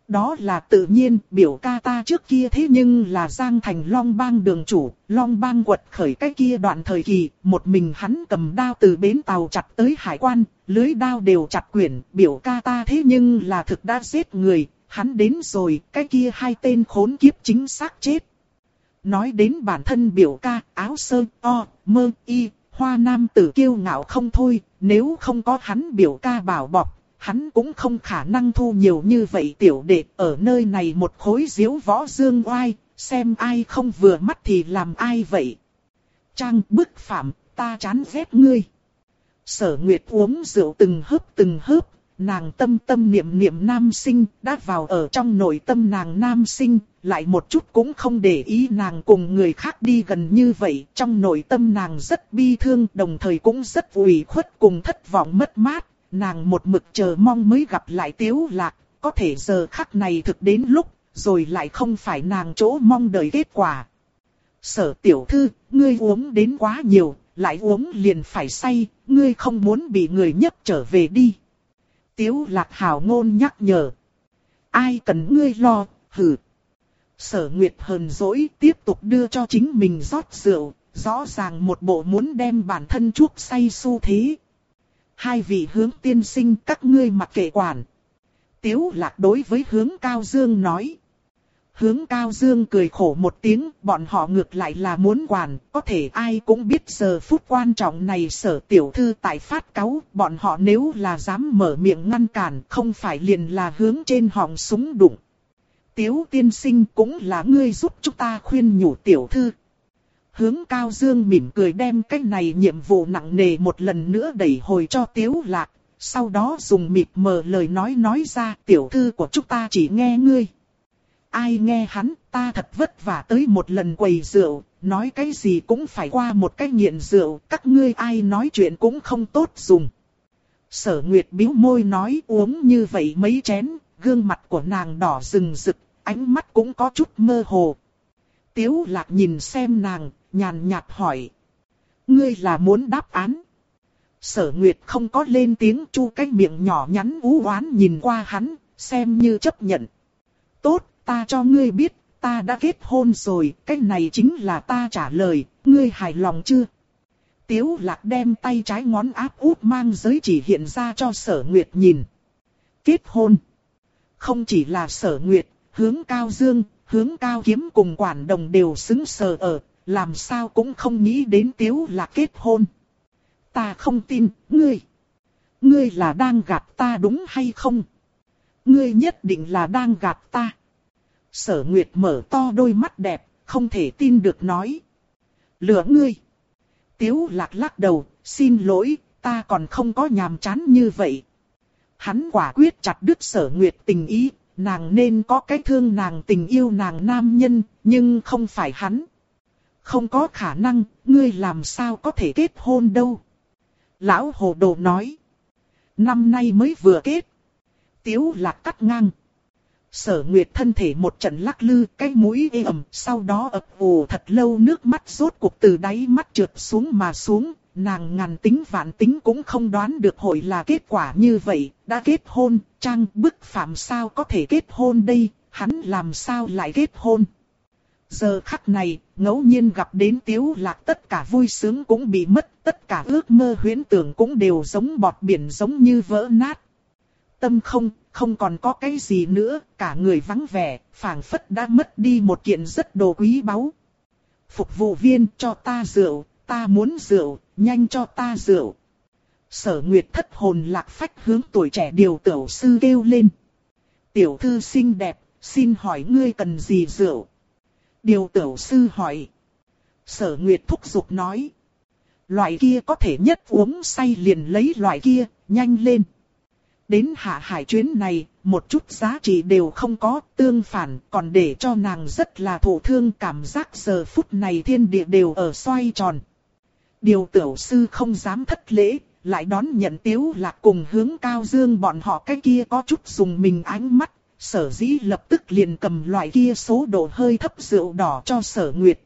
Đó là tự nhiên, biểu ca ta trước kia thế nhưng là Giang Thành Long Bang đường chủ, Long Bang quật khởi cái kia đoạn thời kỳ, một mình hắn cầm đao từ bến tàu chặt tới hải quan, lưới đao đều chặt quyển, biểu ca ta thế nhưng là thực đã giết người, hắn đến rồi, cái kia hai tên khốn kiếp chính xác chết. Nói đến bản thân biểu ca, áo sơ, o, mơ, y, hoa nam tử kiêu ngạo không thôi, nếu không có hắn biểu ca bảo bọc, hắn cũng không khả năng thu nhiều như vậy tiểu đệ ở nơi này một khối diếu võ dương oai, xem ai không vừa mắt thì làm ai vậy. Trang bức phạm, ta chán ghét ngươi. Sở Nguyệt uống rượu từng hớp từng hớp, nàng tâm tâm niệm niệm nam sinh, đã vào ở trong nội tâm nàng nam sinh, lại một chút cũng không để ý nàng cùng người khác đi gần như vậy, trong nội tâm nàng rất bi thương, đồng thời cũng rất ủy khuất cùng thất vọng mất mát, nàng một mực chờ mong mới gặp lại tiếu lạc, có thể giờ khắc này thực đến lúc, rồi lại không phải nàng chỗ mong đợi kết quả. Sở tiểu thư, ngươi uống đến quá nhiều, lại uống liền phải say, ngươi không muốn bị người nhấc trở về đi. Tiếu lạc hào ngôn nhắc nhở. Ai cần ngươi lo, hử. Sở Nguyệt hờn dỗi tiếp tục đưa cho chính mình rót rượu, rõ ràng một bộ muốn đem bản thân chuốc say su thế. Hai vị hướng tiên sinh các ngươi mặc kệ quản. Tiếu lạc đối với hướng cao dương nói. Hướng cao dương cười khổ một tiếng, bọn họ ngược lại là muốn quản, có thể ai cũng biết giờ phút quan trọng này sở tiểu thư tại phát cáo, bọn họ nếu là dám mở miệng ngăn cản, không phải liền là hướng trên họng súng đụng. Tiếu tiên sinh cũng là ngươi giúp chúng ta khuyên nhủ tiểu thư. Hướng cao dương mỉm cười đem cái này nhiệm vụ nặng nề một lần nữa đẩy hồi cho tiếu lạc, sau đó dùng mịt mờ lời nói nói ra tiểu thư của chúng ta chỉ nghe ngươi. Ai nghe hắn ta thật vất vả tới một lần quầy rượu, nói cái gì cũng phải qua một cái nghiện rượu, các ngươi ai nói chuyện cũng không tốt dùng. Sở Nguyệt biếu môi nói uống như vậy mấy chén, gương mặt của nàng đỏ rừng rực, ánh mắt cũng có chút mơ hồ. Tiếu lạc nhìn xem nàng, nhàn nhạt hỏi. Ngươi là muốn đáp án? Sở Nguyệt không có lên tiếng chu cái miệng nhỏ nhắn ú oán nhìn qua hắn, xem như chấp nhận. Tốt, ta cho ngươi biết, ta đã kết hôn rồi, cái này chính là ta trả lời, ngươi hài lòng chưa? Tiếu lạc đem tay trái ngón áp út mang giới chỉ hiện ra cho sở Nguyệt nhìn. Kết hôn. Không chỉ là sở Nguyệt, hướng cao dương, hướng cao kiếm cùng quản đồng đều xứng sờ ở, làm sao cũng không nghĩ đến tiếu là kết hôn. Ta không tin, ngươi. Ngươi là đang gạt ta đúng hay không? Ngươi nhất định là đang gạt ta. Sở Nguyệt mở to đôi mắt đẹp, không thể tin được nói. Lửa ngươi. Tiếu lạc lắc đầu, xin lỗi, ta còn không có nhàm chán như vậy. Hắn quả quyết chặt đứt sở Nguyệt tình ý, nàng nên có cái thương nàng tình yêu nàng nam nhân, nhưng không phải hắn. Không có khả năng, ngươi làm sao có thể kết hôn đâu. Lão hồ đồ nói. Năm nay mới vừa kết. Tiếu lạc cắt ngang. Sở Nguyệt thân thể một trận lắc lư, cái mũi ê ẩm, sau đó ập ồ thật lâu nước mắt rốt cuộc từ đáy mắt trượt xuống mà xuống, nàng ngàn tính vạn tính cũng không đoán được hội là kết quả như vậy, đã kết hôn, trang bức phạm sao có thể kết hôn đây, hắn làm sao lại kết hôn. Giờ khắc này, ngẫu nhiên gặp đến tiếu lạc tất cả vui sướng cũng bị mất, tất cả ước mơ huyễn tưởng cũng đều giống bọt biển giống như vỡ nát. Tâm không, không còn có cái gì nữa, cả người vắng vẻ, phảng phất đã mất đi một kiện rất đồ quý báu. Phục vụ viên cho ta rượu, ta muốn rượu, nhanh cho ta rượu. Sở Nguyệt thất hồn lạc phách hướng tuổi trẻ điều tiểu sư kêu lên. Tiểu thư xinh đẹp, xin hỏi ngươi cần gì rượu? Điều tiểu sư hỏi. Sở Nguyệt thúc giục nói. Loại kia có thể nhất uống say liền lấy loại kia, nhanh lên. Đến hạ hải chuyến này, một chút giá trị đều không có, tương phản còn để cho nàng rất là thổ thương cảm giác giờ phút này thiên địa đều ở xoay tròn. Điều tiểu sư không dám thất lễ, lại đón nhận tiếu lạc cùng hướng cao dương bọn họ cái kia có chút dùng mình ánh mắt, sở dĩ lập tức liền cầm loại kia số độ hơi thấp rượu đỏ cho sở nguyệt.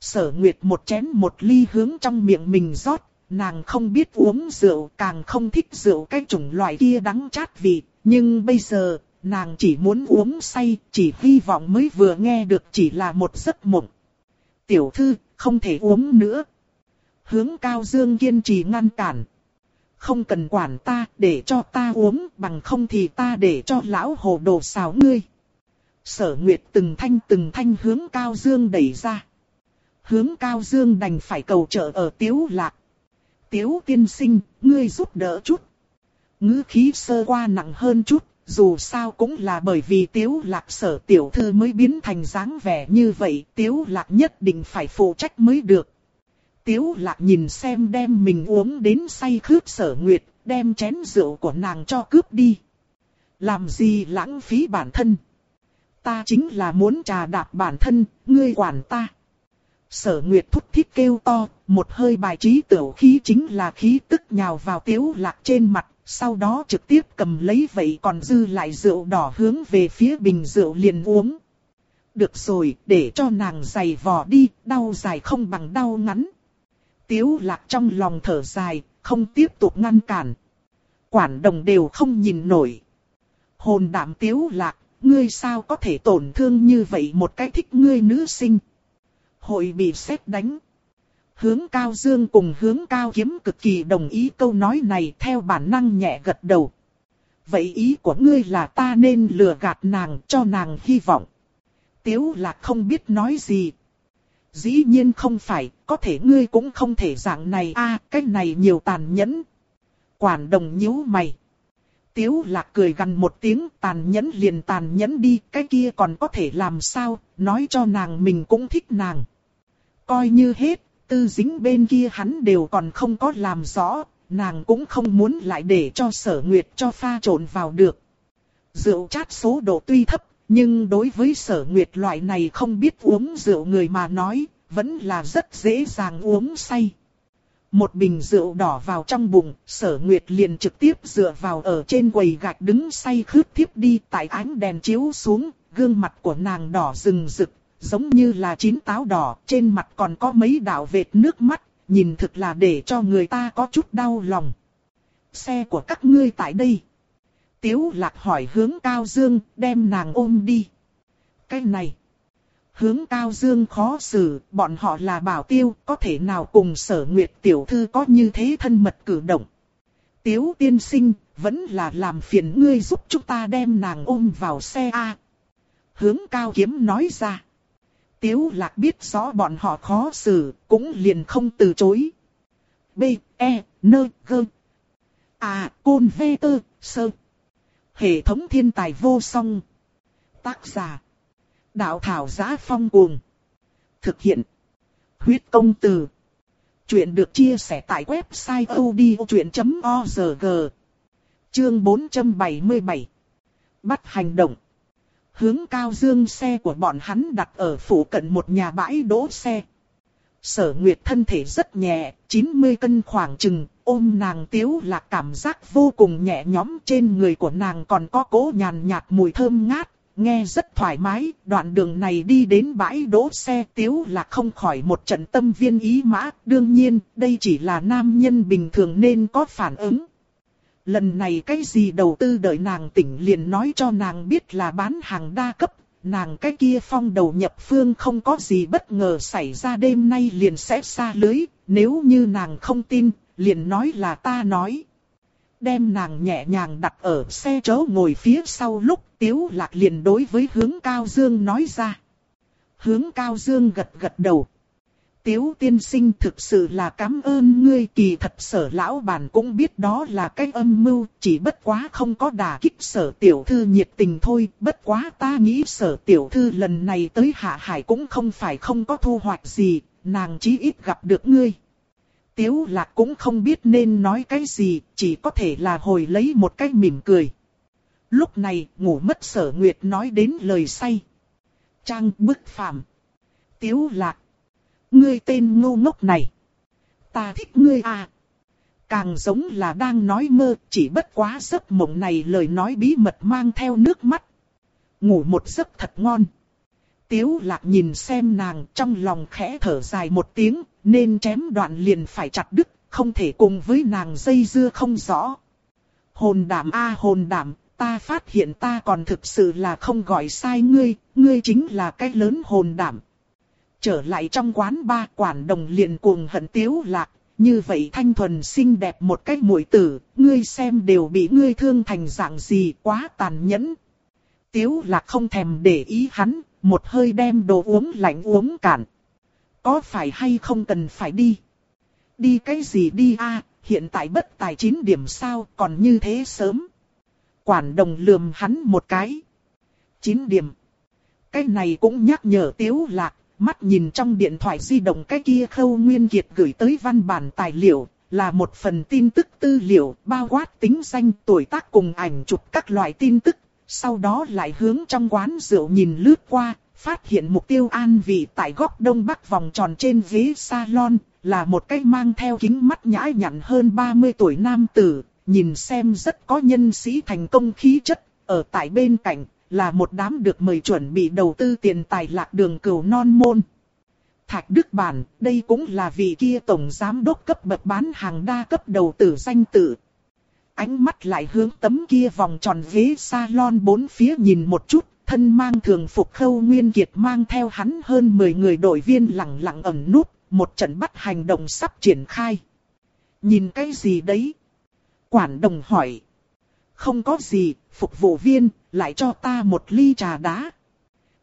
Sở nguyệt một chén một ly hướng trong miệng mình rót, nàng không biết uống rượu càng không thích rượu cái chủng loại kia đắng chát vị, nhưng bây giờ, nàng chỉ muốn uống say, chỉ hy vọng mới vừa nghe được chỉ là một giấc mộng. Tiểu thư, không thể uống nữa. Hướng cao dương kiên trì ngăn cản. Không cần quản ta, để cho ta uống, bằng không thì ta để cho lão hồ đồ xào ngươi. Sở Nguyệt từng thanh từng thanh hướng cao dương đẩy ra. Hướng cao dương đành phải cầu trợ ở tiếu lạc. Tiếu tiên sinh, ngươi giúp đỡ chút. Ngữ khí sơ qua nặng hơn chút, dù sao cũng là bởi vì tiếu lạc sở tiểu thư mới biến thành dáng vẻ như vậy, tiếu lạc nhất định phải phụ trách mới được. Tiếu lạc nhìn xem đem mình uống đến say khướt sở nguyệt, đem chén rượu của nàng cho cướp đi. Làm gì lãng phí bản thân? Ta chính là muốn trà đạp bản thân, ngươi quản ta. Sở Nguyệt thúc thiết kêu to, một hơi bài trí tiểu khí chính là khí tức nhào vào tiếu lạc trên mặt, sau đó trực tiếp cầm lấy vậy còn dư lại rượu đỏ hướng về phía bình rượu liền uống. Được rồi, để cho nàng dày vò đi, đau dài không bằng đau ngắn. Tiếu lạc trong lòng thở dài, không tiếp tục ngăn cản. Quản đồng đều không nhìn nổi. Hồn đảm tiếu lạc, ngươi sao có thể tổn thương như vậy một cái thích ngươi nữ sinh. Hội bị xét đánh. Hướng cao dương cùng hướng cao kiếm cực kỳ đồng ý câu nói này theo bản năng nhẹ gật đầu. Vậy ý của ngươi là ta nên lừa gạt nàng cho nàng hy vọng. Tiếu lạc không biết nói gì. Dĩ nhiên không phải, có thể ngươi cũng không thể dạng này a cái này nhiều tàn nhẫn. Quản đồng nhíu mày. Tiếu lạc cười gần một tiếng tàn nhẫn liền tàn nhẫn đi, cái kia còn có thể làm sao, nói cho nàng mình cũng thích nàng. Coi như hết, tư dính bên kia hắn đều còn không có làm rõ, nàng cũng không muốn lại để cho sở nguyệt cho pha trộn vào được. Rượu chát số độ tuy thấp, nhưng đối với sở nguyệt loại này không biết uống rượu người mà nói, vẫn là rất dễ dàng uống say. Một bình rượu đỏ vào trong bụng, sở nguyệt liền trực tiếp dựa vào ở trên quầy gạch đứng say khướt thiếp đi tại ánh đèn chiếu xuống, gương mặt của nàng đỏ rừng rực, giống như là chín táo đỏ, trên mặt còn có mấy đạo vệt nước mắt, nhìn thực là để cho người ta có chút đau lòng. Xe của các ngươi tại đây. Tiếu lạc hỏi hướng Cao Dương, đem nàng ôm đi. Cái này. Hướng Cao Dương khó xử, bọn họ là bảo tiêu, có thể nào cùng sở nguyệt tiểu thư có như thế thân mật cử động. Tiếu tiên sinh, vẫn là làm phiền ngươi giúp chúng ta đem nàng ôm vào xe A. Hướng Cao Kiếm nói ra. Tiếu lạc biết rõ bọn họ khó xử, cũng liền không từ chối. B, E, N, G. À, Côn V, Tơ, Sơ. Hệ thống thiên tài vô song. Tác giả. Đạo thảo giá phong cuồng. Thực hiện. Huyết công từ. Chuyện được chia sẻ tại website odchuyện.org. Chương 477. Bắt hành động. Hướng cao dương xe của bọn hắn đặt ở phủ cận một nhà bãi đỗ xe. Sở Nguyệt thân thể rất nhẹ, 90 cân khoảng chừng, ôm nàng tiếu là cảm giác vô cùng nhẹ nhõm trên người của nàng còn có cố nhàn nhạt mùi thơm ngát, nghe rất thoải mái, đoạn đường này đi đến bãi đỗ xe tiếu là không khỏi một trận tâm viên ý mã, đương nhiên, đây chỉ là nam nhân bình thường nên có phản ứng. Lần này cái gì đầu tư đợi nàng tỉnh liền nói cho nàng biết là bán hàng đa cấp, nàng cái kia phong đầu nhập phương không có gì bất ngờ xảy ra đêm nay liền sẽ xa lưới, nếu như nàng không tin, liền nói là ta nói. Đem nàng nhẹ nhàng đặt ở xe chớ ngồi phía sau lúc tiếu lạc liền đối với hướng cao dương nói ra. Hướng cao dương gật gật đầu. Tiếu tiên sinh thực sự là cảm ơn ngươi kỳ thật sở lão bản cũng biết đó là cái âm mưu, chỉ bất quá không có đả kích sở tiểu thư nhiệt tình thôi, bất quá ta nghĩ sở tiểu thư lần này tới hạ hải cũng không phải không có thu hoạch gì, nàng chí ít gặp được ngươi. Tiếu lạc cũng không biết nên nói cái gì, chỉ có thể là hồi lấy một cái mỉm cười. Lúc này, ngủ mất sở nguyệt nói đến lời say. Trang bức phạm. Tiếu lạc. Ngươi tên ngu ngốc này. Ta thích ngươi à. Càng giống là đang nói mơ, chỉ bất quá giấc mộng này lời nói bí mật mang theo nước mắt. Ngủ một giấc thật ngon. Tiếu lạc nhìn xem nàng trong lòng khẽ thở dài một tiếng, nên chém đoạn liền phải chặt đứt, không thể cùng với nàng dây dưa không rõ. Hồn đảm a hồn đảm, ta phát hiện ta còn thực sự là không gọi sai ngươi, ngươi chính là cái lớn hồn đảm. Trở lại trong quán ba quản đồng liền cuồng hận tiếu lạc, như vậy thanh thuần xinh đẹp một cách mũi tử, ngươi xem đều bị ngươi thương thành dạng gì quá tàn nhẫn. Tiếu lạc không thèm để ý hắn, một hơi đem đồ uống lạnh uống cạn. Có phải hay không cần phải đi? Đi cái gì đi a? hiện tại bất tài chín điểm sao còn như thế sớm. Quản đồng lườm hắn một cái. Chín điểm. Cái này cũng nhắc nhở tiếu lạc, mắt nhìn trong điện thoại di động cái kia khâu nguyên kiệt gửi tới văn bản tài liệu, là một phần tin tức tư liệu bao quát tính danh tuổi tác cùng ảnh chụp các loại tin tức, sau đó lại hướng trong quán rượu nhìn lướt qua, phát hiện mục tiêu an vị tại góc đông bắc vòng tròn trên ghế salon, là một cái mang theo kính mắt nhãi nhặn hơn 30 tuổi nam tử, nhìn xem rất có nhân sĩ thành công khí chất, ở tại bên cạnh, là một đám được mời chuẩn bị đầu tư tiền tài lạc đường cửu non môn. Thạch Đức Bản, đây cũng là vị kia tổng giám đốc cấp bậc bán hàng đa cấp đầu tử danh tử. Ánh mắt lại hướng tấm kia vòng tròn ghế salon bốn phía nhìn một chút, thân mang thường phục khâu nguyên kiệt mang theo hắn hơn 10 người đội viên lặng lặng ẩn nút, một trận bắt hành động sắp triển khai. Nhìn cái gì đấy? Quản đồng hỏi. Không có gì, phục vụ viên, lại cho ta một ly trà đá.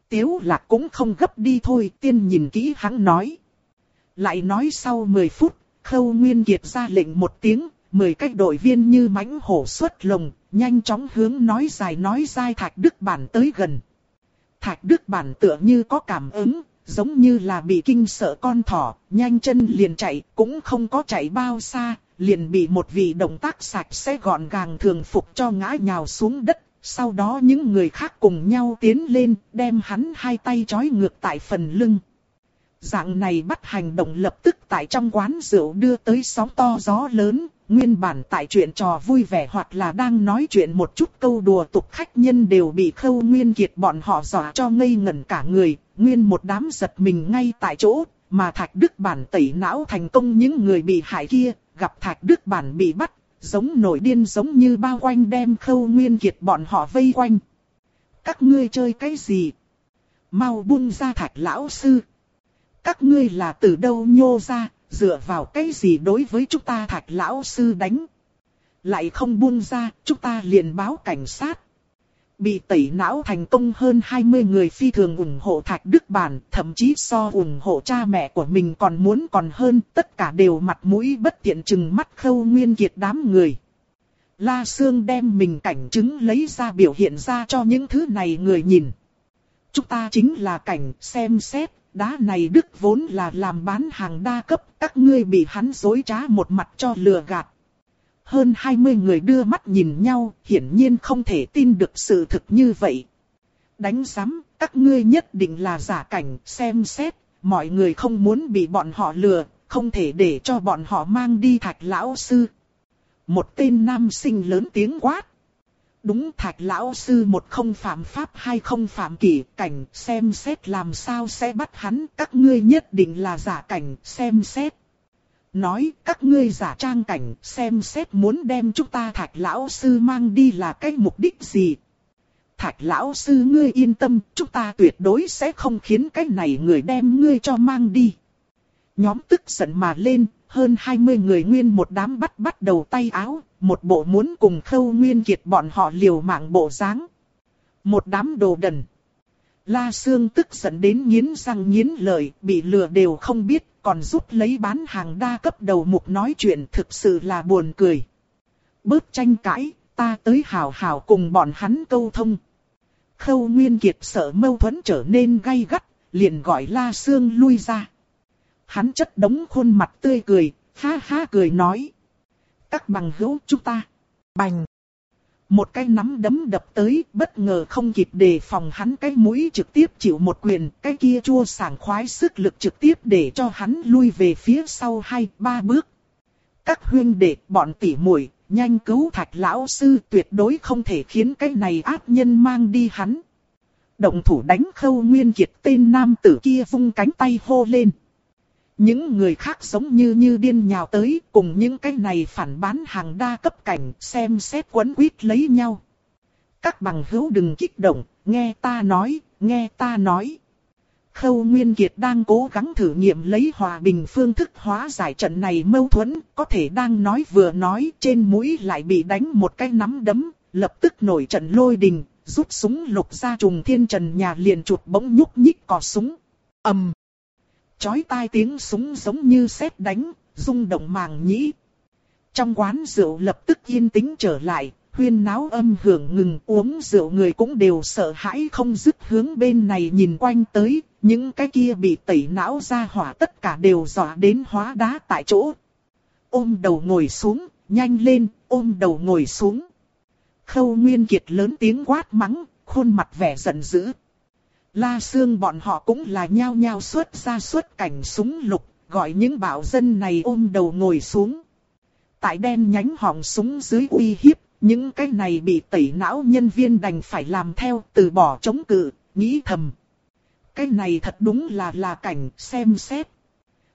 Tiếu lạc cũng không gấp đi thôi, tiên nhìn kỹ hắn nói. Lại nói sau 10 phút, khâu nguyên kiệt ra lệnh một tiếng, 10 cách đội viên như mãnh hổ xuất lồng, nhanh chóng hướng nói dài nói dai thạch đức bản tới gần. Thạch đức bản tựa như có cảm ứng, giống như là bị kinh sợ con thỏ, nhanh chân liền chạy, cũng không có chạy bao xa, liền bị một vị động tác sạch sẽ gọn gàng thường phục cho ngã nhào xuống đất. Sau đó những người khác cùng nhau tiến lên, đem hắn hai tay trói ngược tại phần lưng. Dạng này bắt hành động lập tức tại trong quán rượu đưa tới sóng to gió lớn, nguyên bản tại chuyện trò vui vẻ hoặc là đang nói chuyện một chút câu đùa tục khách nhân đều bị khâu nguyên kiệt bọn họ dọa cho ngây ngẩn cả người, nguyên một đám giật mình ngay tại chỗ, mà thạch đức bản tẩy não thành công những người bị hại kia, gặp thạch đức bản bị bắt, giống nổi điên giống như bao quanh đem khâu nguyên kiệt bọn họ vây quanh. Các ngươi chơi cái gì? Mau buông ra thạch lão sư. Các ngươi là từ đâu nhô ra, dựa vào cái gì đối với chúng ta thạch lão sư đánh. Lại không buông ra, chúng ta liền báo cảnh sát. Bị tẩy não thành công hơn 20 người phi thường ủng hộ Thạch Đức Bản, thậm chí so ủng hộ cha mẹ của mình còn muốn còn hơn, tất cả đều mặt mũi bất tiện chừng mắt khâu nguyên kiệt đám người. La Sương đem mình cảnh chứng lấy ra biểu hiện ra cho những thứ này người nhìn. Chúng ta chính là cảnh xem xét, đá này đức vốn là làm bán hàng đa cấp, các ngươi bị hắn dối trá một mặt cho lừa gạt. Hơn 20 người đưa mắt nhìn nhau, hiển nhiên không thể tin được sự thực như vậy. Đánh giám, các ngươi nhất định là giả cảnh, xem xét, mọi người không muốn bị bọn họ lừa, không thể để cho bọn họ mang đi thạch lão sư. Một tên nam sinh lớn tiếng quát. Đúng thạch lão sư một không phạm pháp hay không phạm kỷ cảnh xem xét làm sao sẽ bắt hắn các ngươi nhất định là giả cảnh xem xét. Nói các ngươi giả trang cảnh xem xét muốn đem chúng ta thạch lão sư mang đi là cái mục đích gì. Thạch lão sư ngươi yên tâm chúng ta tuyệt đối sẽ không khiến cái này người đem ngươi cho mang đi. Nhóm tức giận mà lên hơn 20 người nguyên một đám bắt bắt đầu tay áo, một bộ muốn cùng khâu nguyên kiệt bọn họ liều mạng bộ dáng. Một đám đồ đần. La Sương tức giận đến nghiến răng nghiến lợi, bị lừa đều không biết, còn giúp lấy bán hàng đa cấp đầu mục nói chuyện thực sự là buồn cười. Bớt tranh cãi, ta tới hào hào cùng bọn hắn câu thông. Khâu Nguyên Kiệt sợ mâu thuẫn trở nên gay gắt, liền gọi La Sương lui ra hắn chất đống khuôn mặt tươi cười, ha ha cười nói. Các bằng hữu chúng ta, bành. Một cái nắm đấm đập tới, bất ngờ không kịp đề phòng hắn cái mũi trực tiếp chịu một quyền, cái kia chua sảng khoái sức lực trực tiếp để cho hắn lui về phía sau hai, ba bước. Các huyên đệ, bọn tỉ muội nhanh cứu thạch lão sư tuyệt đối không thể khiến cái này ác nhân mang đi hắn. Động thủ đánh khâu nguyên kiệt tên nam tử kia vung cánh tay hô lên. Những người khác giống như như điên nhào tới cùng những cái này phản bán hàng đa cấp cảnh xem xét quấn quýt lấy nhau. Các bằng hữu đừng kích động, nghe ta nói, nghe ta nói. Khâu Nguyên Kiệt đang cố gắng thử nghiệm lấy hòa bình phương thức hóa giải trận này mâu thuẫn, có thể đang nói vừa nói trên mũi lại bị đánh một cái nắm đấm, lập tức nổi trận lôi đình, rút súng lục ra trùng thiên trần nhà liền chuột bỗng nhúc nhích cò súng. ầm chói tai tiếng súng giống như sét đánh, rung động màng nhĩ. Trong quán rượu lập tức yên tĩnh trở lại, huyên náo âm hưởng ngừng uống rượu người cũng đều sợ hãi không dứt hướng bên này nhìn quanh tới, những cái kia bị tẩy não ra hỏa tất cả đều dọa đến hóa đá tại chỗ. Ôm đầu ngồi xuống, nhanh lên, ôm đầu ngồi xuống. Khâu Nguyên Kiệt lớn tiếng quát mắng, khuôn mặt vẻ giận dữ. La Sương bọn họ cũng là nhao nhao xuất ra xuất cảnh súng lục, gọi những bảo dân này ôm đầu ngồi xuống. Tại đen nhánh họng súng dưới uy hiếp, những cái này bị tẩy não nhân viên đành phải làm theo từ bỏ chống cự, nghĩ thầm. Cái này thật đúng là là cảnh xem xét.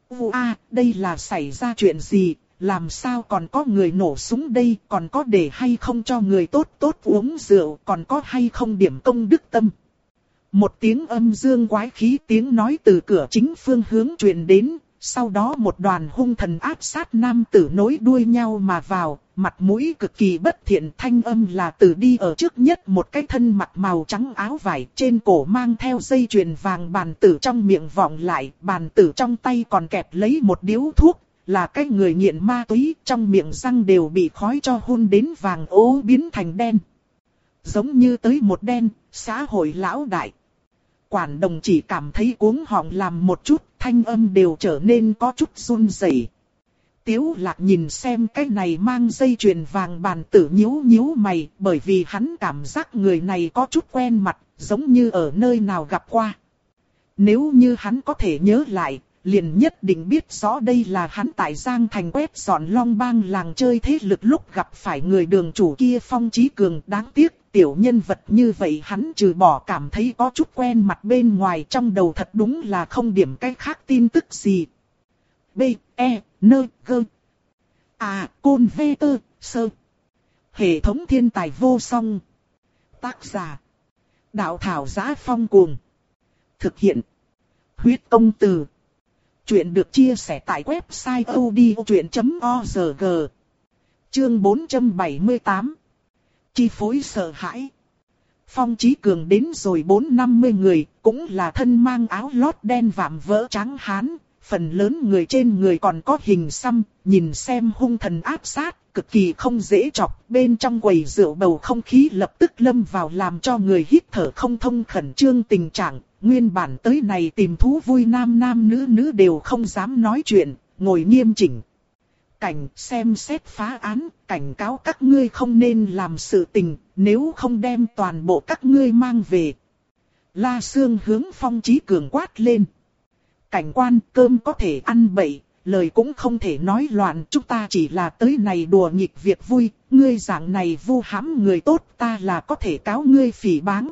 Ua, đây là xảy ra chuyện gì, làm sao còn có người nổ súng đây, còn có để hay không cho người tốt tốt uống rượu, còn có hay không điểm công đức tâm. Một tiếng âm dương quái khí tiếng nói từ cửa chính phương hướng truyền đến, sau đó một đoàn hung thần áp sát nam tử nối đuôi nhau mà vào, mặt mũi cực kỳ bất thiện thanh âm là từ đi ở trước nhất một cái thân mặc màu trắng áo vải trên cổ mang theo dây chuyền vàng bàn tử trong miệng vọng lại, bàn tử trong tay còn kẹp lấy một điếu thuốc, là cái người nghiện ma túy trong miệng răng đều bị khói cho hôn đến vàng ố biến thành đen. Giống như tới một đen, xã hội lão đại. Quản đồng chỉ cảm thấy cuống họng làm một chút, thanh âm đều trở nên có chút run rẩy. Tiếu lạc nhìn xem cái này mang dây chuyền vàng bàn tử nhíu nhíu mày, bởi vì hắn cảm giác người này có chút quen mặt, giống như ở nơi nào gặp qua. Nếu như hắn có thể nhớ lại, liền nhất định biết rõ đây là hắn tại Giang Thành quét dọn long bang làng chơi thế lực lúc gặp phải người đường chủ kia phong trí cường đáng tiếc. Tiểu nhân vật như vậy hắn trừ bỏ cảm thấy có chút quen mặt bên ngoài trong đầu thật đúng là không điểm cái khác tin tức gì. B, E, N, G. À, Côn V, T, Sơ. Hệ thống thiên tài vô song. Tác giả. Đạo thảo giá phong cuồng. Thực hiện. Huyết công từ. Chuyện được chia sẻ tại website odchuyện.org. Chương 478. Chi phối sợ hãi. Phong Chí Cường đến rồi bốn năm mươi người, cũng là thân mang áo lót đen vạm vỡ trắng hán, phần lớn người trên người còn có hình xăm, nhìn xem hung thần áp sát, cực kỳ không dễ chọc, bên trong quầy rượu bầu không khí lập tức lâm vào làm cho người hít thở không thông khẩn trương tình trạng, nguyên bản tới này tìm thú vui nam nam nữ nữ đều không dám nói chuyện, ngồi nghiêm chỉnh. Cảnh xem xét phá án, cảnh cáo các ngươi không nên làm sự tình, nếu không đem toàn bộ các ngươi mang về. La Sương hướng phong trí cường quát lên. Cảnh quan cơm có thể ăn bậy, lời cũng không thể nói loạn, chúng ta chỉ là tới này đùa nghịch việc vui, ngươi dạng này vu hãm người tốt ta là có thể cáo ngươi phỉ báng.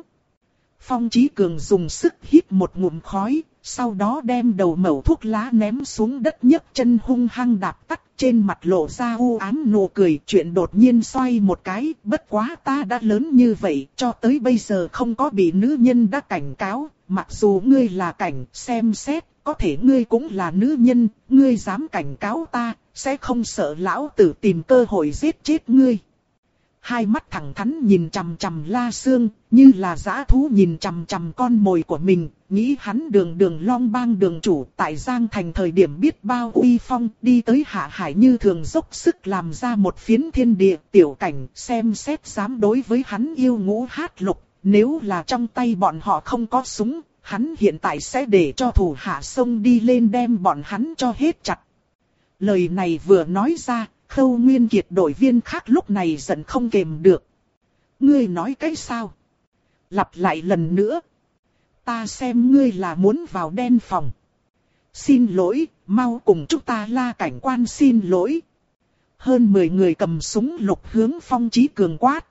Phong Chí Cường dùng sức hít một ngụm khói, sau đó đem đầu mẩu thuốc lá ném xuống đất nhấc chân hung hăng đạp tắt trên mặt lộ ra u ám nụ cười. Chuyện đột nhiên xoay một cái, bất quá ta đã lớn như vậy, cho tới bây giờ không có bị nữ nhân đã cảnh cáo, mặc dù ngươi là cảnh xem xét, có thể ngươi cũng là nữ nhân, ngươi dám cảnh cáo ta, sẽ không sợ lão tử tìm cơ hội giết chết ngươi hai mắt thẳng thắn nhìn chằm chằm La Sương, như là dã thú nhìn chằm chằm con mồi của mình, nghĩ hắn đường đường long bang đường chủ tại Giang Thành thời điểm biết bao uy phong, đi tới hạ hải như thường dốc sức làm ra một phiến thiên địa tiểu cảnh, xem xét dám đối với hắn yêu ngũ hát lục, nếu là trong tay bọn họ không có súng, hắn hiện tại sẽ để cho thủ hạ sông đi lên đem bọn hắn cho hết chặt. Lời này vừa nói ra, Khâu Nguyên Kiệt đội viên khác lúc này giận không kềm được. Ngươi nói cái sao? Lặp lại lần nữa. Ta xem ngươi là muốn vào đen phòng. Xin lỗi, mau cùng chúng ta la cảnh quan xin lỗi. Hơn 10 người cầm súng lục hướng phong trí cường quát.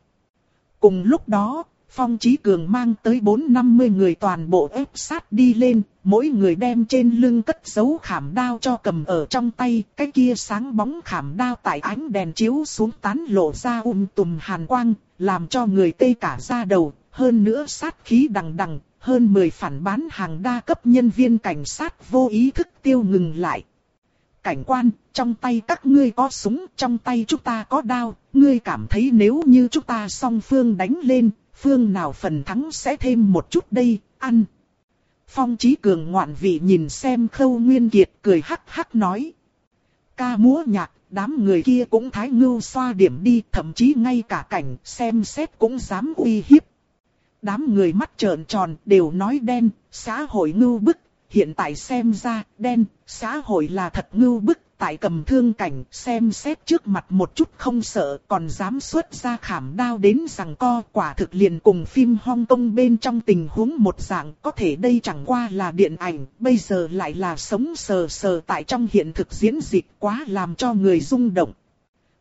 Cùng lúc đó, Phong Chí Cường mang tới 4-50 người toàn bộ ép sát đi lên, mỗi người đem trên lưng cất giấu khảm đao cho cầm ở trong tay, cái kia sáng bóng khảm đao tại ánh đèn chiếu xuống tán lộ ra um tùm hàn quang, làm cho người tê cả da đầu, hơn nữa sát khí đằng đằng, hơn 10 phản bán hàng đa cấp nhân viên cảnh sát vô ý thức tiêu ngừng lại. Cảnh quan, trong tay các ngươi có súng, trong tay chúng ta có đao, ngươi cảm thấy nếu như chúng ta song phương đánh lên, phương nào phần thắng sẽ thêm một chút đây, ăn. Phong trí Cường ngoạn vị nhìn xem Khâu Nguyên Kiệt cười hắc hắc nói. Ca múa nhạc, đám người kia cũng thái ngưu xoa điểm đi, thậm chí ngay cả cảnh xem xét cũng dám uy hiếp. Đám người mắt trợn tròn đều nói đen, xã hội ngưu bức, hiện tại xem ra đen, xã hội là thật ngưu bức, tại cầm thương cảnh xem xét trước mặt một chút không sợ còn dám xuất ra khảm đao đến rằng co quả thực liền cùng phim Hong Kong bên trong tình huống một dạng có thể đây chẳng qua là điện ảnh bây giờ lại là sống sờ sờ tại trong hiện thực diễn dịch quá làm cho người rung động.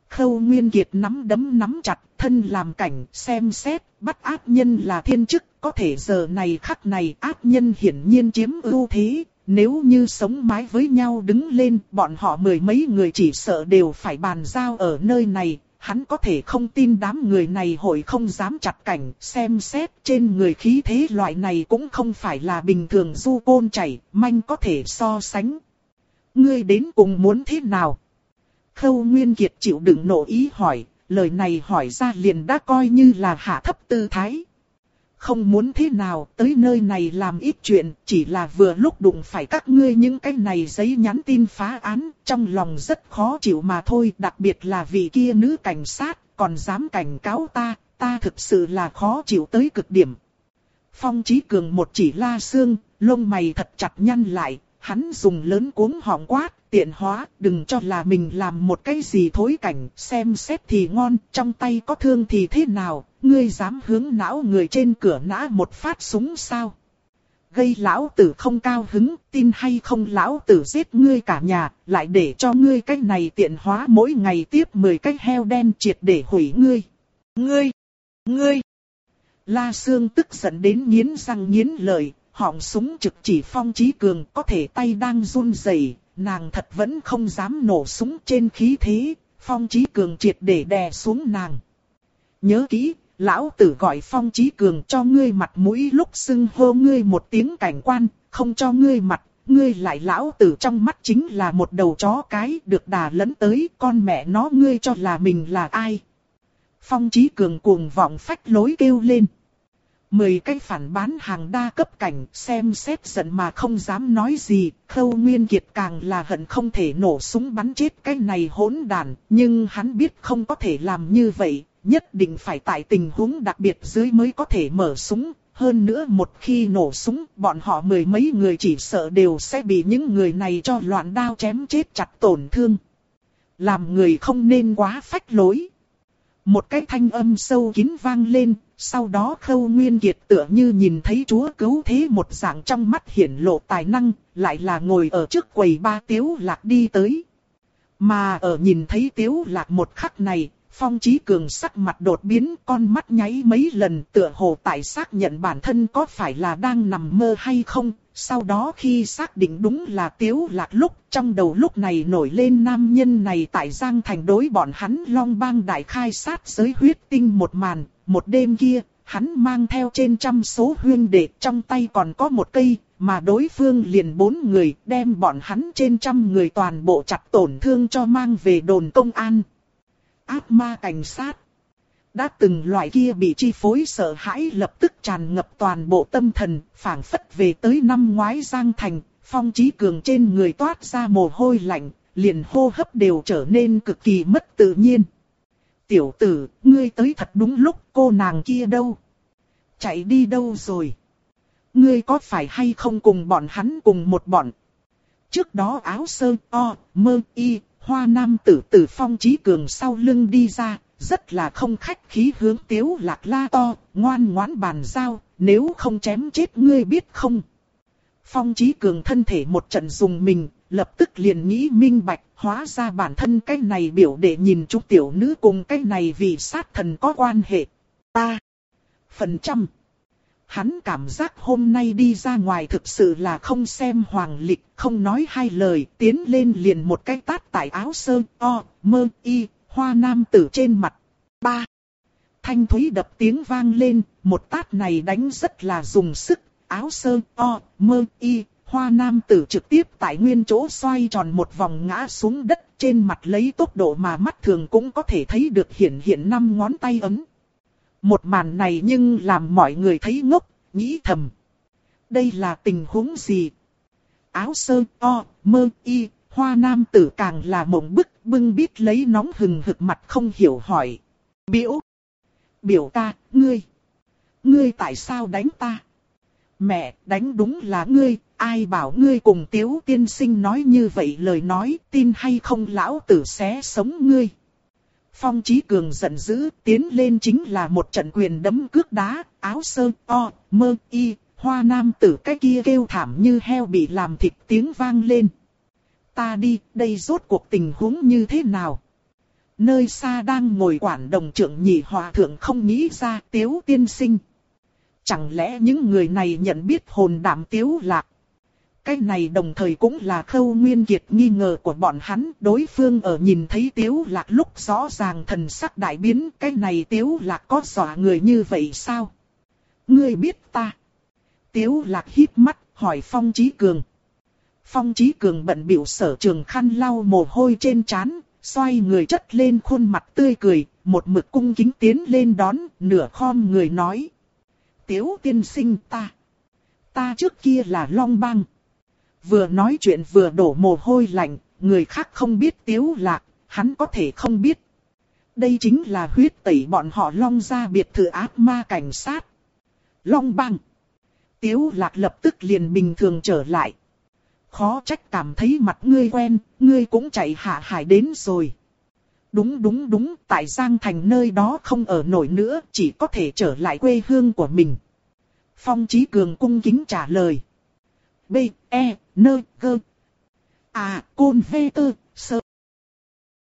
Khâu Nguyên Kiệt nắm đấm nắm chặt, thân làm cảnh, xem xét, bắt ác nhân là thiên chức, có thể giờ này khắc này ác nhân hiển nhiên chiếm ưu thế, nếu như sống mái với nhau đứng lên, bọn họ mười mấy người chỉ sợ đều phải bàn giao ở nơi này. Hắn có thể không tin đám người này hội không dám chặt cảnh, xem xét trên người khí thế loại này cũng không phải là bình thường du côn chảy, manh có thể so sánh. ngươi đến cùng muốn thế nào? Khâu Nguyên Kiệt chịu đựng nộ ý hỏi, lời này hỏi ra liền đã coi như là hạ thấp tư thái. Không muốn thế nào, tới nơi này làm ít chuyện, chỉ là vừa lúc đụng phải các ngươi những cái này giấy nhắn tin phá án, trong lòng rất khó chịu mà thôi, đặc biệt là vị kia nữ cảnh sát, còn dám cảnh cáo ta, ta thực sự là khó chịu tới cực điểm. Phong Chí Cường một chỉ la xương, lông mày thật chặt nhăn lại, hắn dùng lớn cuống họng quát, tiện hóa, đừng cho là mình làm một cái gì thối cảnh, xem xét thì ngon, trong tay có thương thì thế nào, ngươi dám hướng não người trên cửa nã một phát súng sao? Gây lão tử không cao hứng, tin hay không lão tử giết ngươi cả nhà, lại để cho ngươi cái này tiện hóa mỗi ngày tiếp 10 cái heo đen triệt để hủy ngươi. Ngươi! Ngươi! La Sương tức giận đến nghiến răng nghiến lợi, họng súng trực chỉ phong trí cường có thể tay đang run rẩy, nàng thật vẫn không dám nổ súng trên khí thế, phong trí cường triệt để đè xuống nàng. Nhớ kỹ, lão tử gọi phong trí cường cho ngươi mặt mũi lúc xưng hô ngươi một tiếng cảnh quan, không cho ngươi mặt, ngươi lại lão tử trong mắt chính là một đầu chó cái được đà lẫn tới con mẹ nó ngươi cho là mình là ai. Phong trí cường cuồng vọng phách lối kêu lên. Mười cái phản bán hàng đa cấp cảnh xem xét giận mà không dám nói gì, khâu nguyên kiệt càng là hận không thể nổ súng bắn chết cái này hỗn đàn, nhưng hắn biết không có thể làm như vậy, nhất định phải tại tình huống đặc biệt dưới mới có thể mở súng. Hơn nữa một khi nổ súng, bọn họ mười mấy người chỉ sợ đều sẽ bị những người này cho loạn đao chém chết chặt tổn thương. Làm người không nên quá phách lối. Một cái thanh âm sâu kín vang lên, sau đó khâu nguyên kiệt tựa như nhìn thấy chúa cứu thế một dạng trong mắt hiển lộ tài năng, lại là ngồi ở trước quầy ba tiếu lạc đi tới. Mà ở nhìn thấy tiếu lạc một khắc này, phong trí cường sắc mặt đột biến con mắt nháy mấy lần tựa hồ tại xác nhận bản thân có phải là đang nằm mơ hay không. Sau đó khi xác định đúng là tiếu lạc lúc trong đầu lúc này nổi lên nam nhân này tại Giang Thành đối bọn hắn long bang đại khai sát giới huyết tinh một màn, một đêm kia, hắn mang theo trên trăm số huyên đệ trong tay còn có một cây, mà đối phương liền bốn người đem bọn hắn trên trăm người toàn bộ chặt tổn thương cho mang về đồn công an. Ác ma cảnh sát. Đã từng loại kia bị chi phối sợ hãi lập tức tràn ngập toàn bộ tâm thần, phảng phất về tới năm ngoái Giang Thành, phong trí cường trên người toát ra mồ hôi lạnh, liền hô hấp đều trở nên cực kỳ mất tự nhiên tiểu tử, ngươi tới thật đúng lúc cô nàng kia đâu? Chạy đi đâu rồi? Ngươi có phải hay không cùng bọn hắn cùng một bọn? Trước đó áo sơ, o, mơ, y, hoa nam tử tử phong trí cường sau lưng đi ra, rất là không khách khí hướng tiếu lạc la to, ngoan ngoãn bàn giao, nếu không chém chết ngươi biết không? Phong trí cường thân thể một trận dùng mình, lập tức liền nghĩ minh bạch, hóa ra bản thân cái này biểu để nhìn chúng tiểu nữ cùng cái này vì sát thần có quan hệ. Ta. Phần trăm. Hắn cảm giác hôm nay đi ra ngoài thực sự là không xem hoàng lịch, không nói hai lời, tiến lên liền một cái tát tại áo sơ, o, mơ, y, hoa nam tử trên mặt. Ba. Thanh thúy đập tiếng vang lên, một tát này đánh rất là dùng sức, áo sơ, o, mơ, y, Hoa nam tử trực tiếp tại nguyên chỗ xoay tròn một vòng ngã xuống đất trên mặt lấy tốc độ mà mắt thường cũng có thể thấy được hiện hiện năm ngón tay ấm. Một màn này nhưng làm mọi người thấy ngốc, nghĩ thầm. Đây là tình huống gì? Áo sơ, o, mơ, y, hoa nam tử càng là mộng bức bưng biết lấy nóng hừng hực mặt không hiểu hỏi. Biểu! Biểu ta, ngươi! Ngươi tại sao đánh ta? Mẹ, đánh đúng là ngươi, ai bảo ngươi cùng tiếu tiên sinh nói như vậy lời nói, tin hay không lão tử xé sống ngươi. Phong Chí Cường giận dữ, tiến lên chính là một trận quyền đấm cước đá, áo sơ, o, mơ, y, hoa nam tử cái kia kêu thảm như heo bị làm thịt tiếng vang lên. Ta đi, đây rốt cuộc tình huống như thế nào? Nơi xa đang ngồi quản đồng trưởng nhị hòa thượng không nghĩ ra tiếu tiên sinh. Chẳng lẽ những người này nhận biết hồn đảm tiếu lạc? Cái này đồng thời cũng là khâu nguyên kiệt nghi ngờ của bọn hắn. Đối phương ở nhìn thấy tiếu lạc lúc rõ ràng thần sắc đại biến. Cái này tiếu lạc có dọa người như vậy sao? Ngươi biết ta. Tiếu lạc hít mắt hỏi phong trí cường. Phong Chí Cường bận biểu sở trường khăn lau mồ hôi trên trán, xoay người chất lên khuôn mặt tươi cười, một mực cung kính tiến lên đón, nửa khom người nói. Tiếu tiên sinh ta. Ta trước kia là Long Bang. Vừa nói chuyện vừa đổ mồ hôi lạnh, người khác không biết Tiếu Lạc, hắn có thể không biết. Đây chính là huyết tẩy bọn họ Long ra biệt thự ác ma cảnh sát. Long Bang. Tiếu Lạc lập tức liền bình thường trở lại. Khó trách cảm thấy mặt ngươi quen, ngươi cũng chạy hạ hải đến rồi. Đúng đúng đúng, tại Giang Thành nơi đó không ở nổi nữa, chỉ có thể trở lại quê hương của mình. Phong Chí Cường cung kính trả lời. B, E, N, G. À, Côn Vê Tơ, Sơ.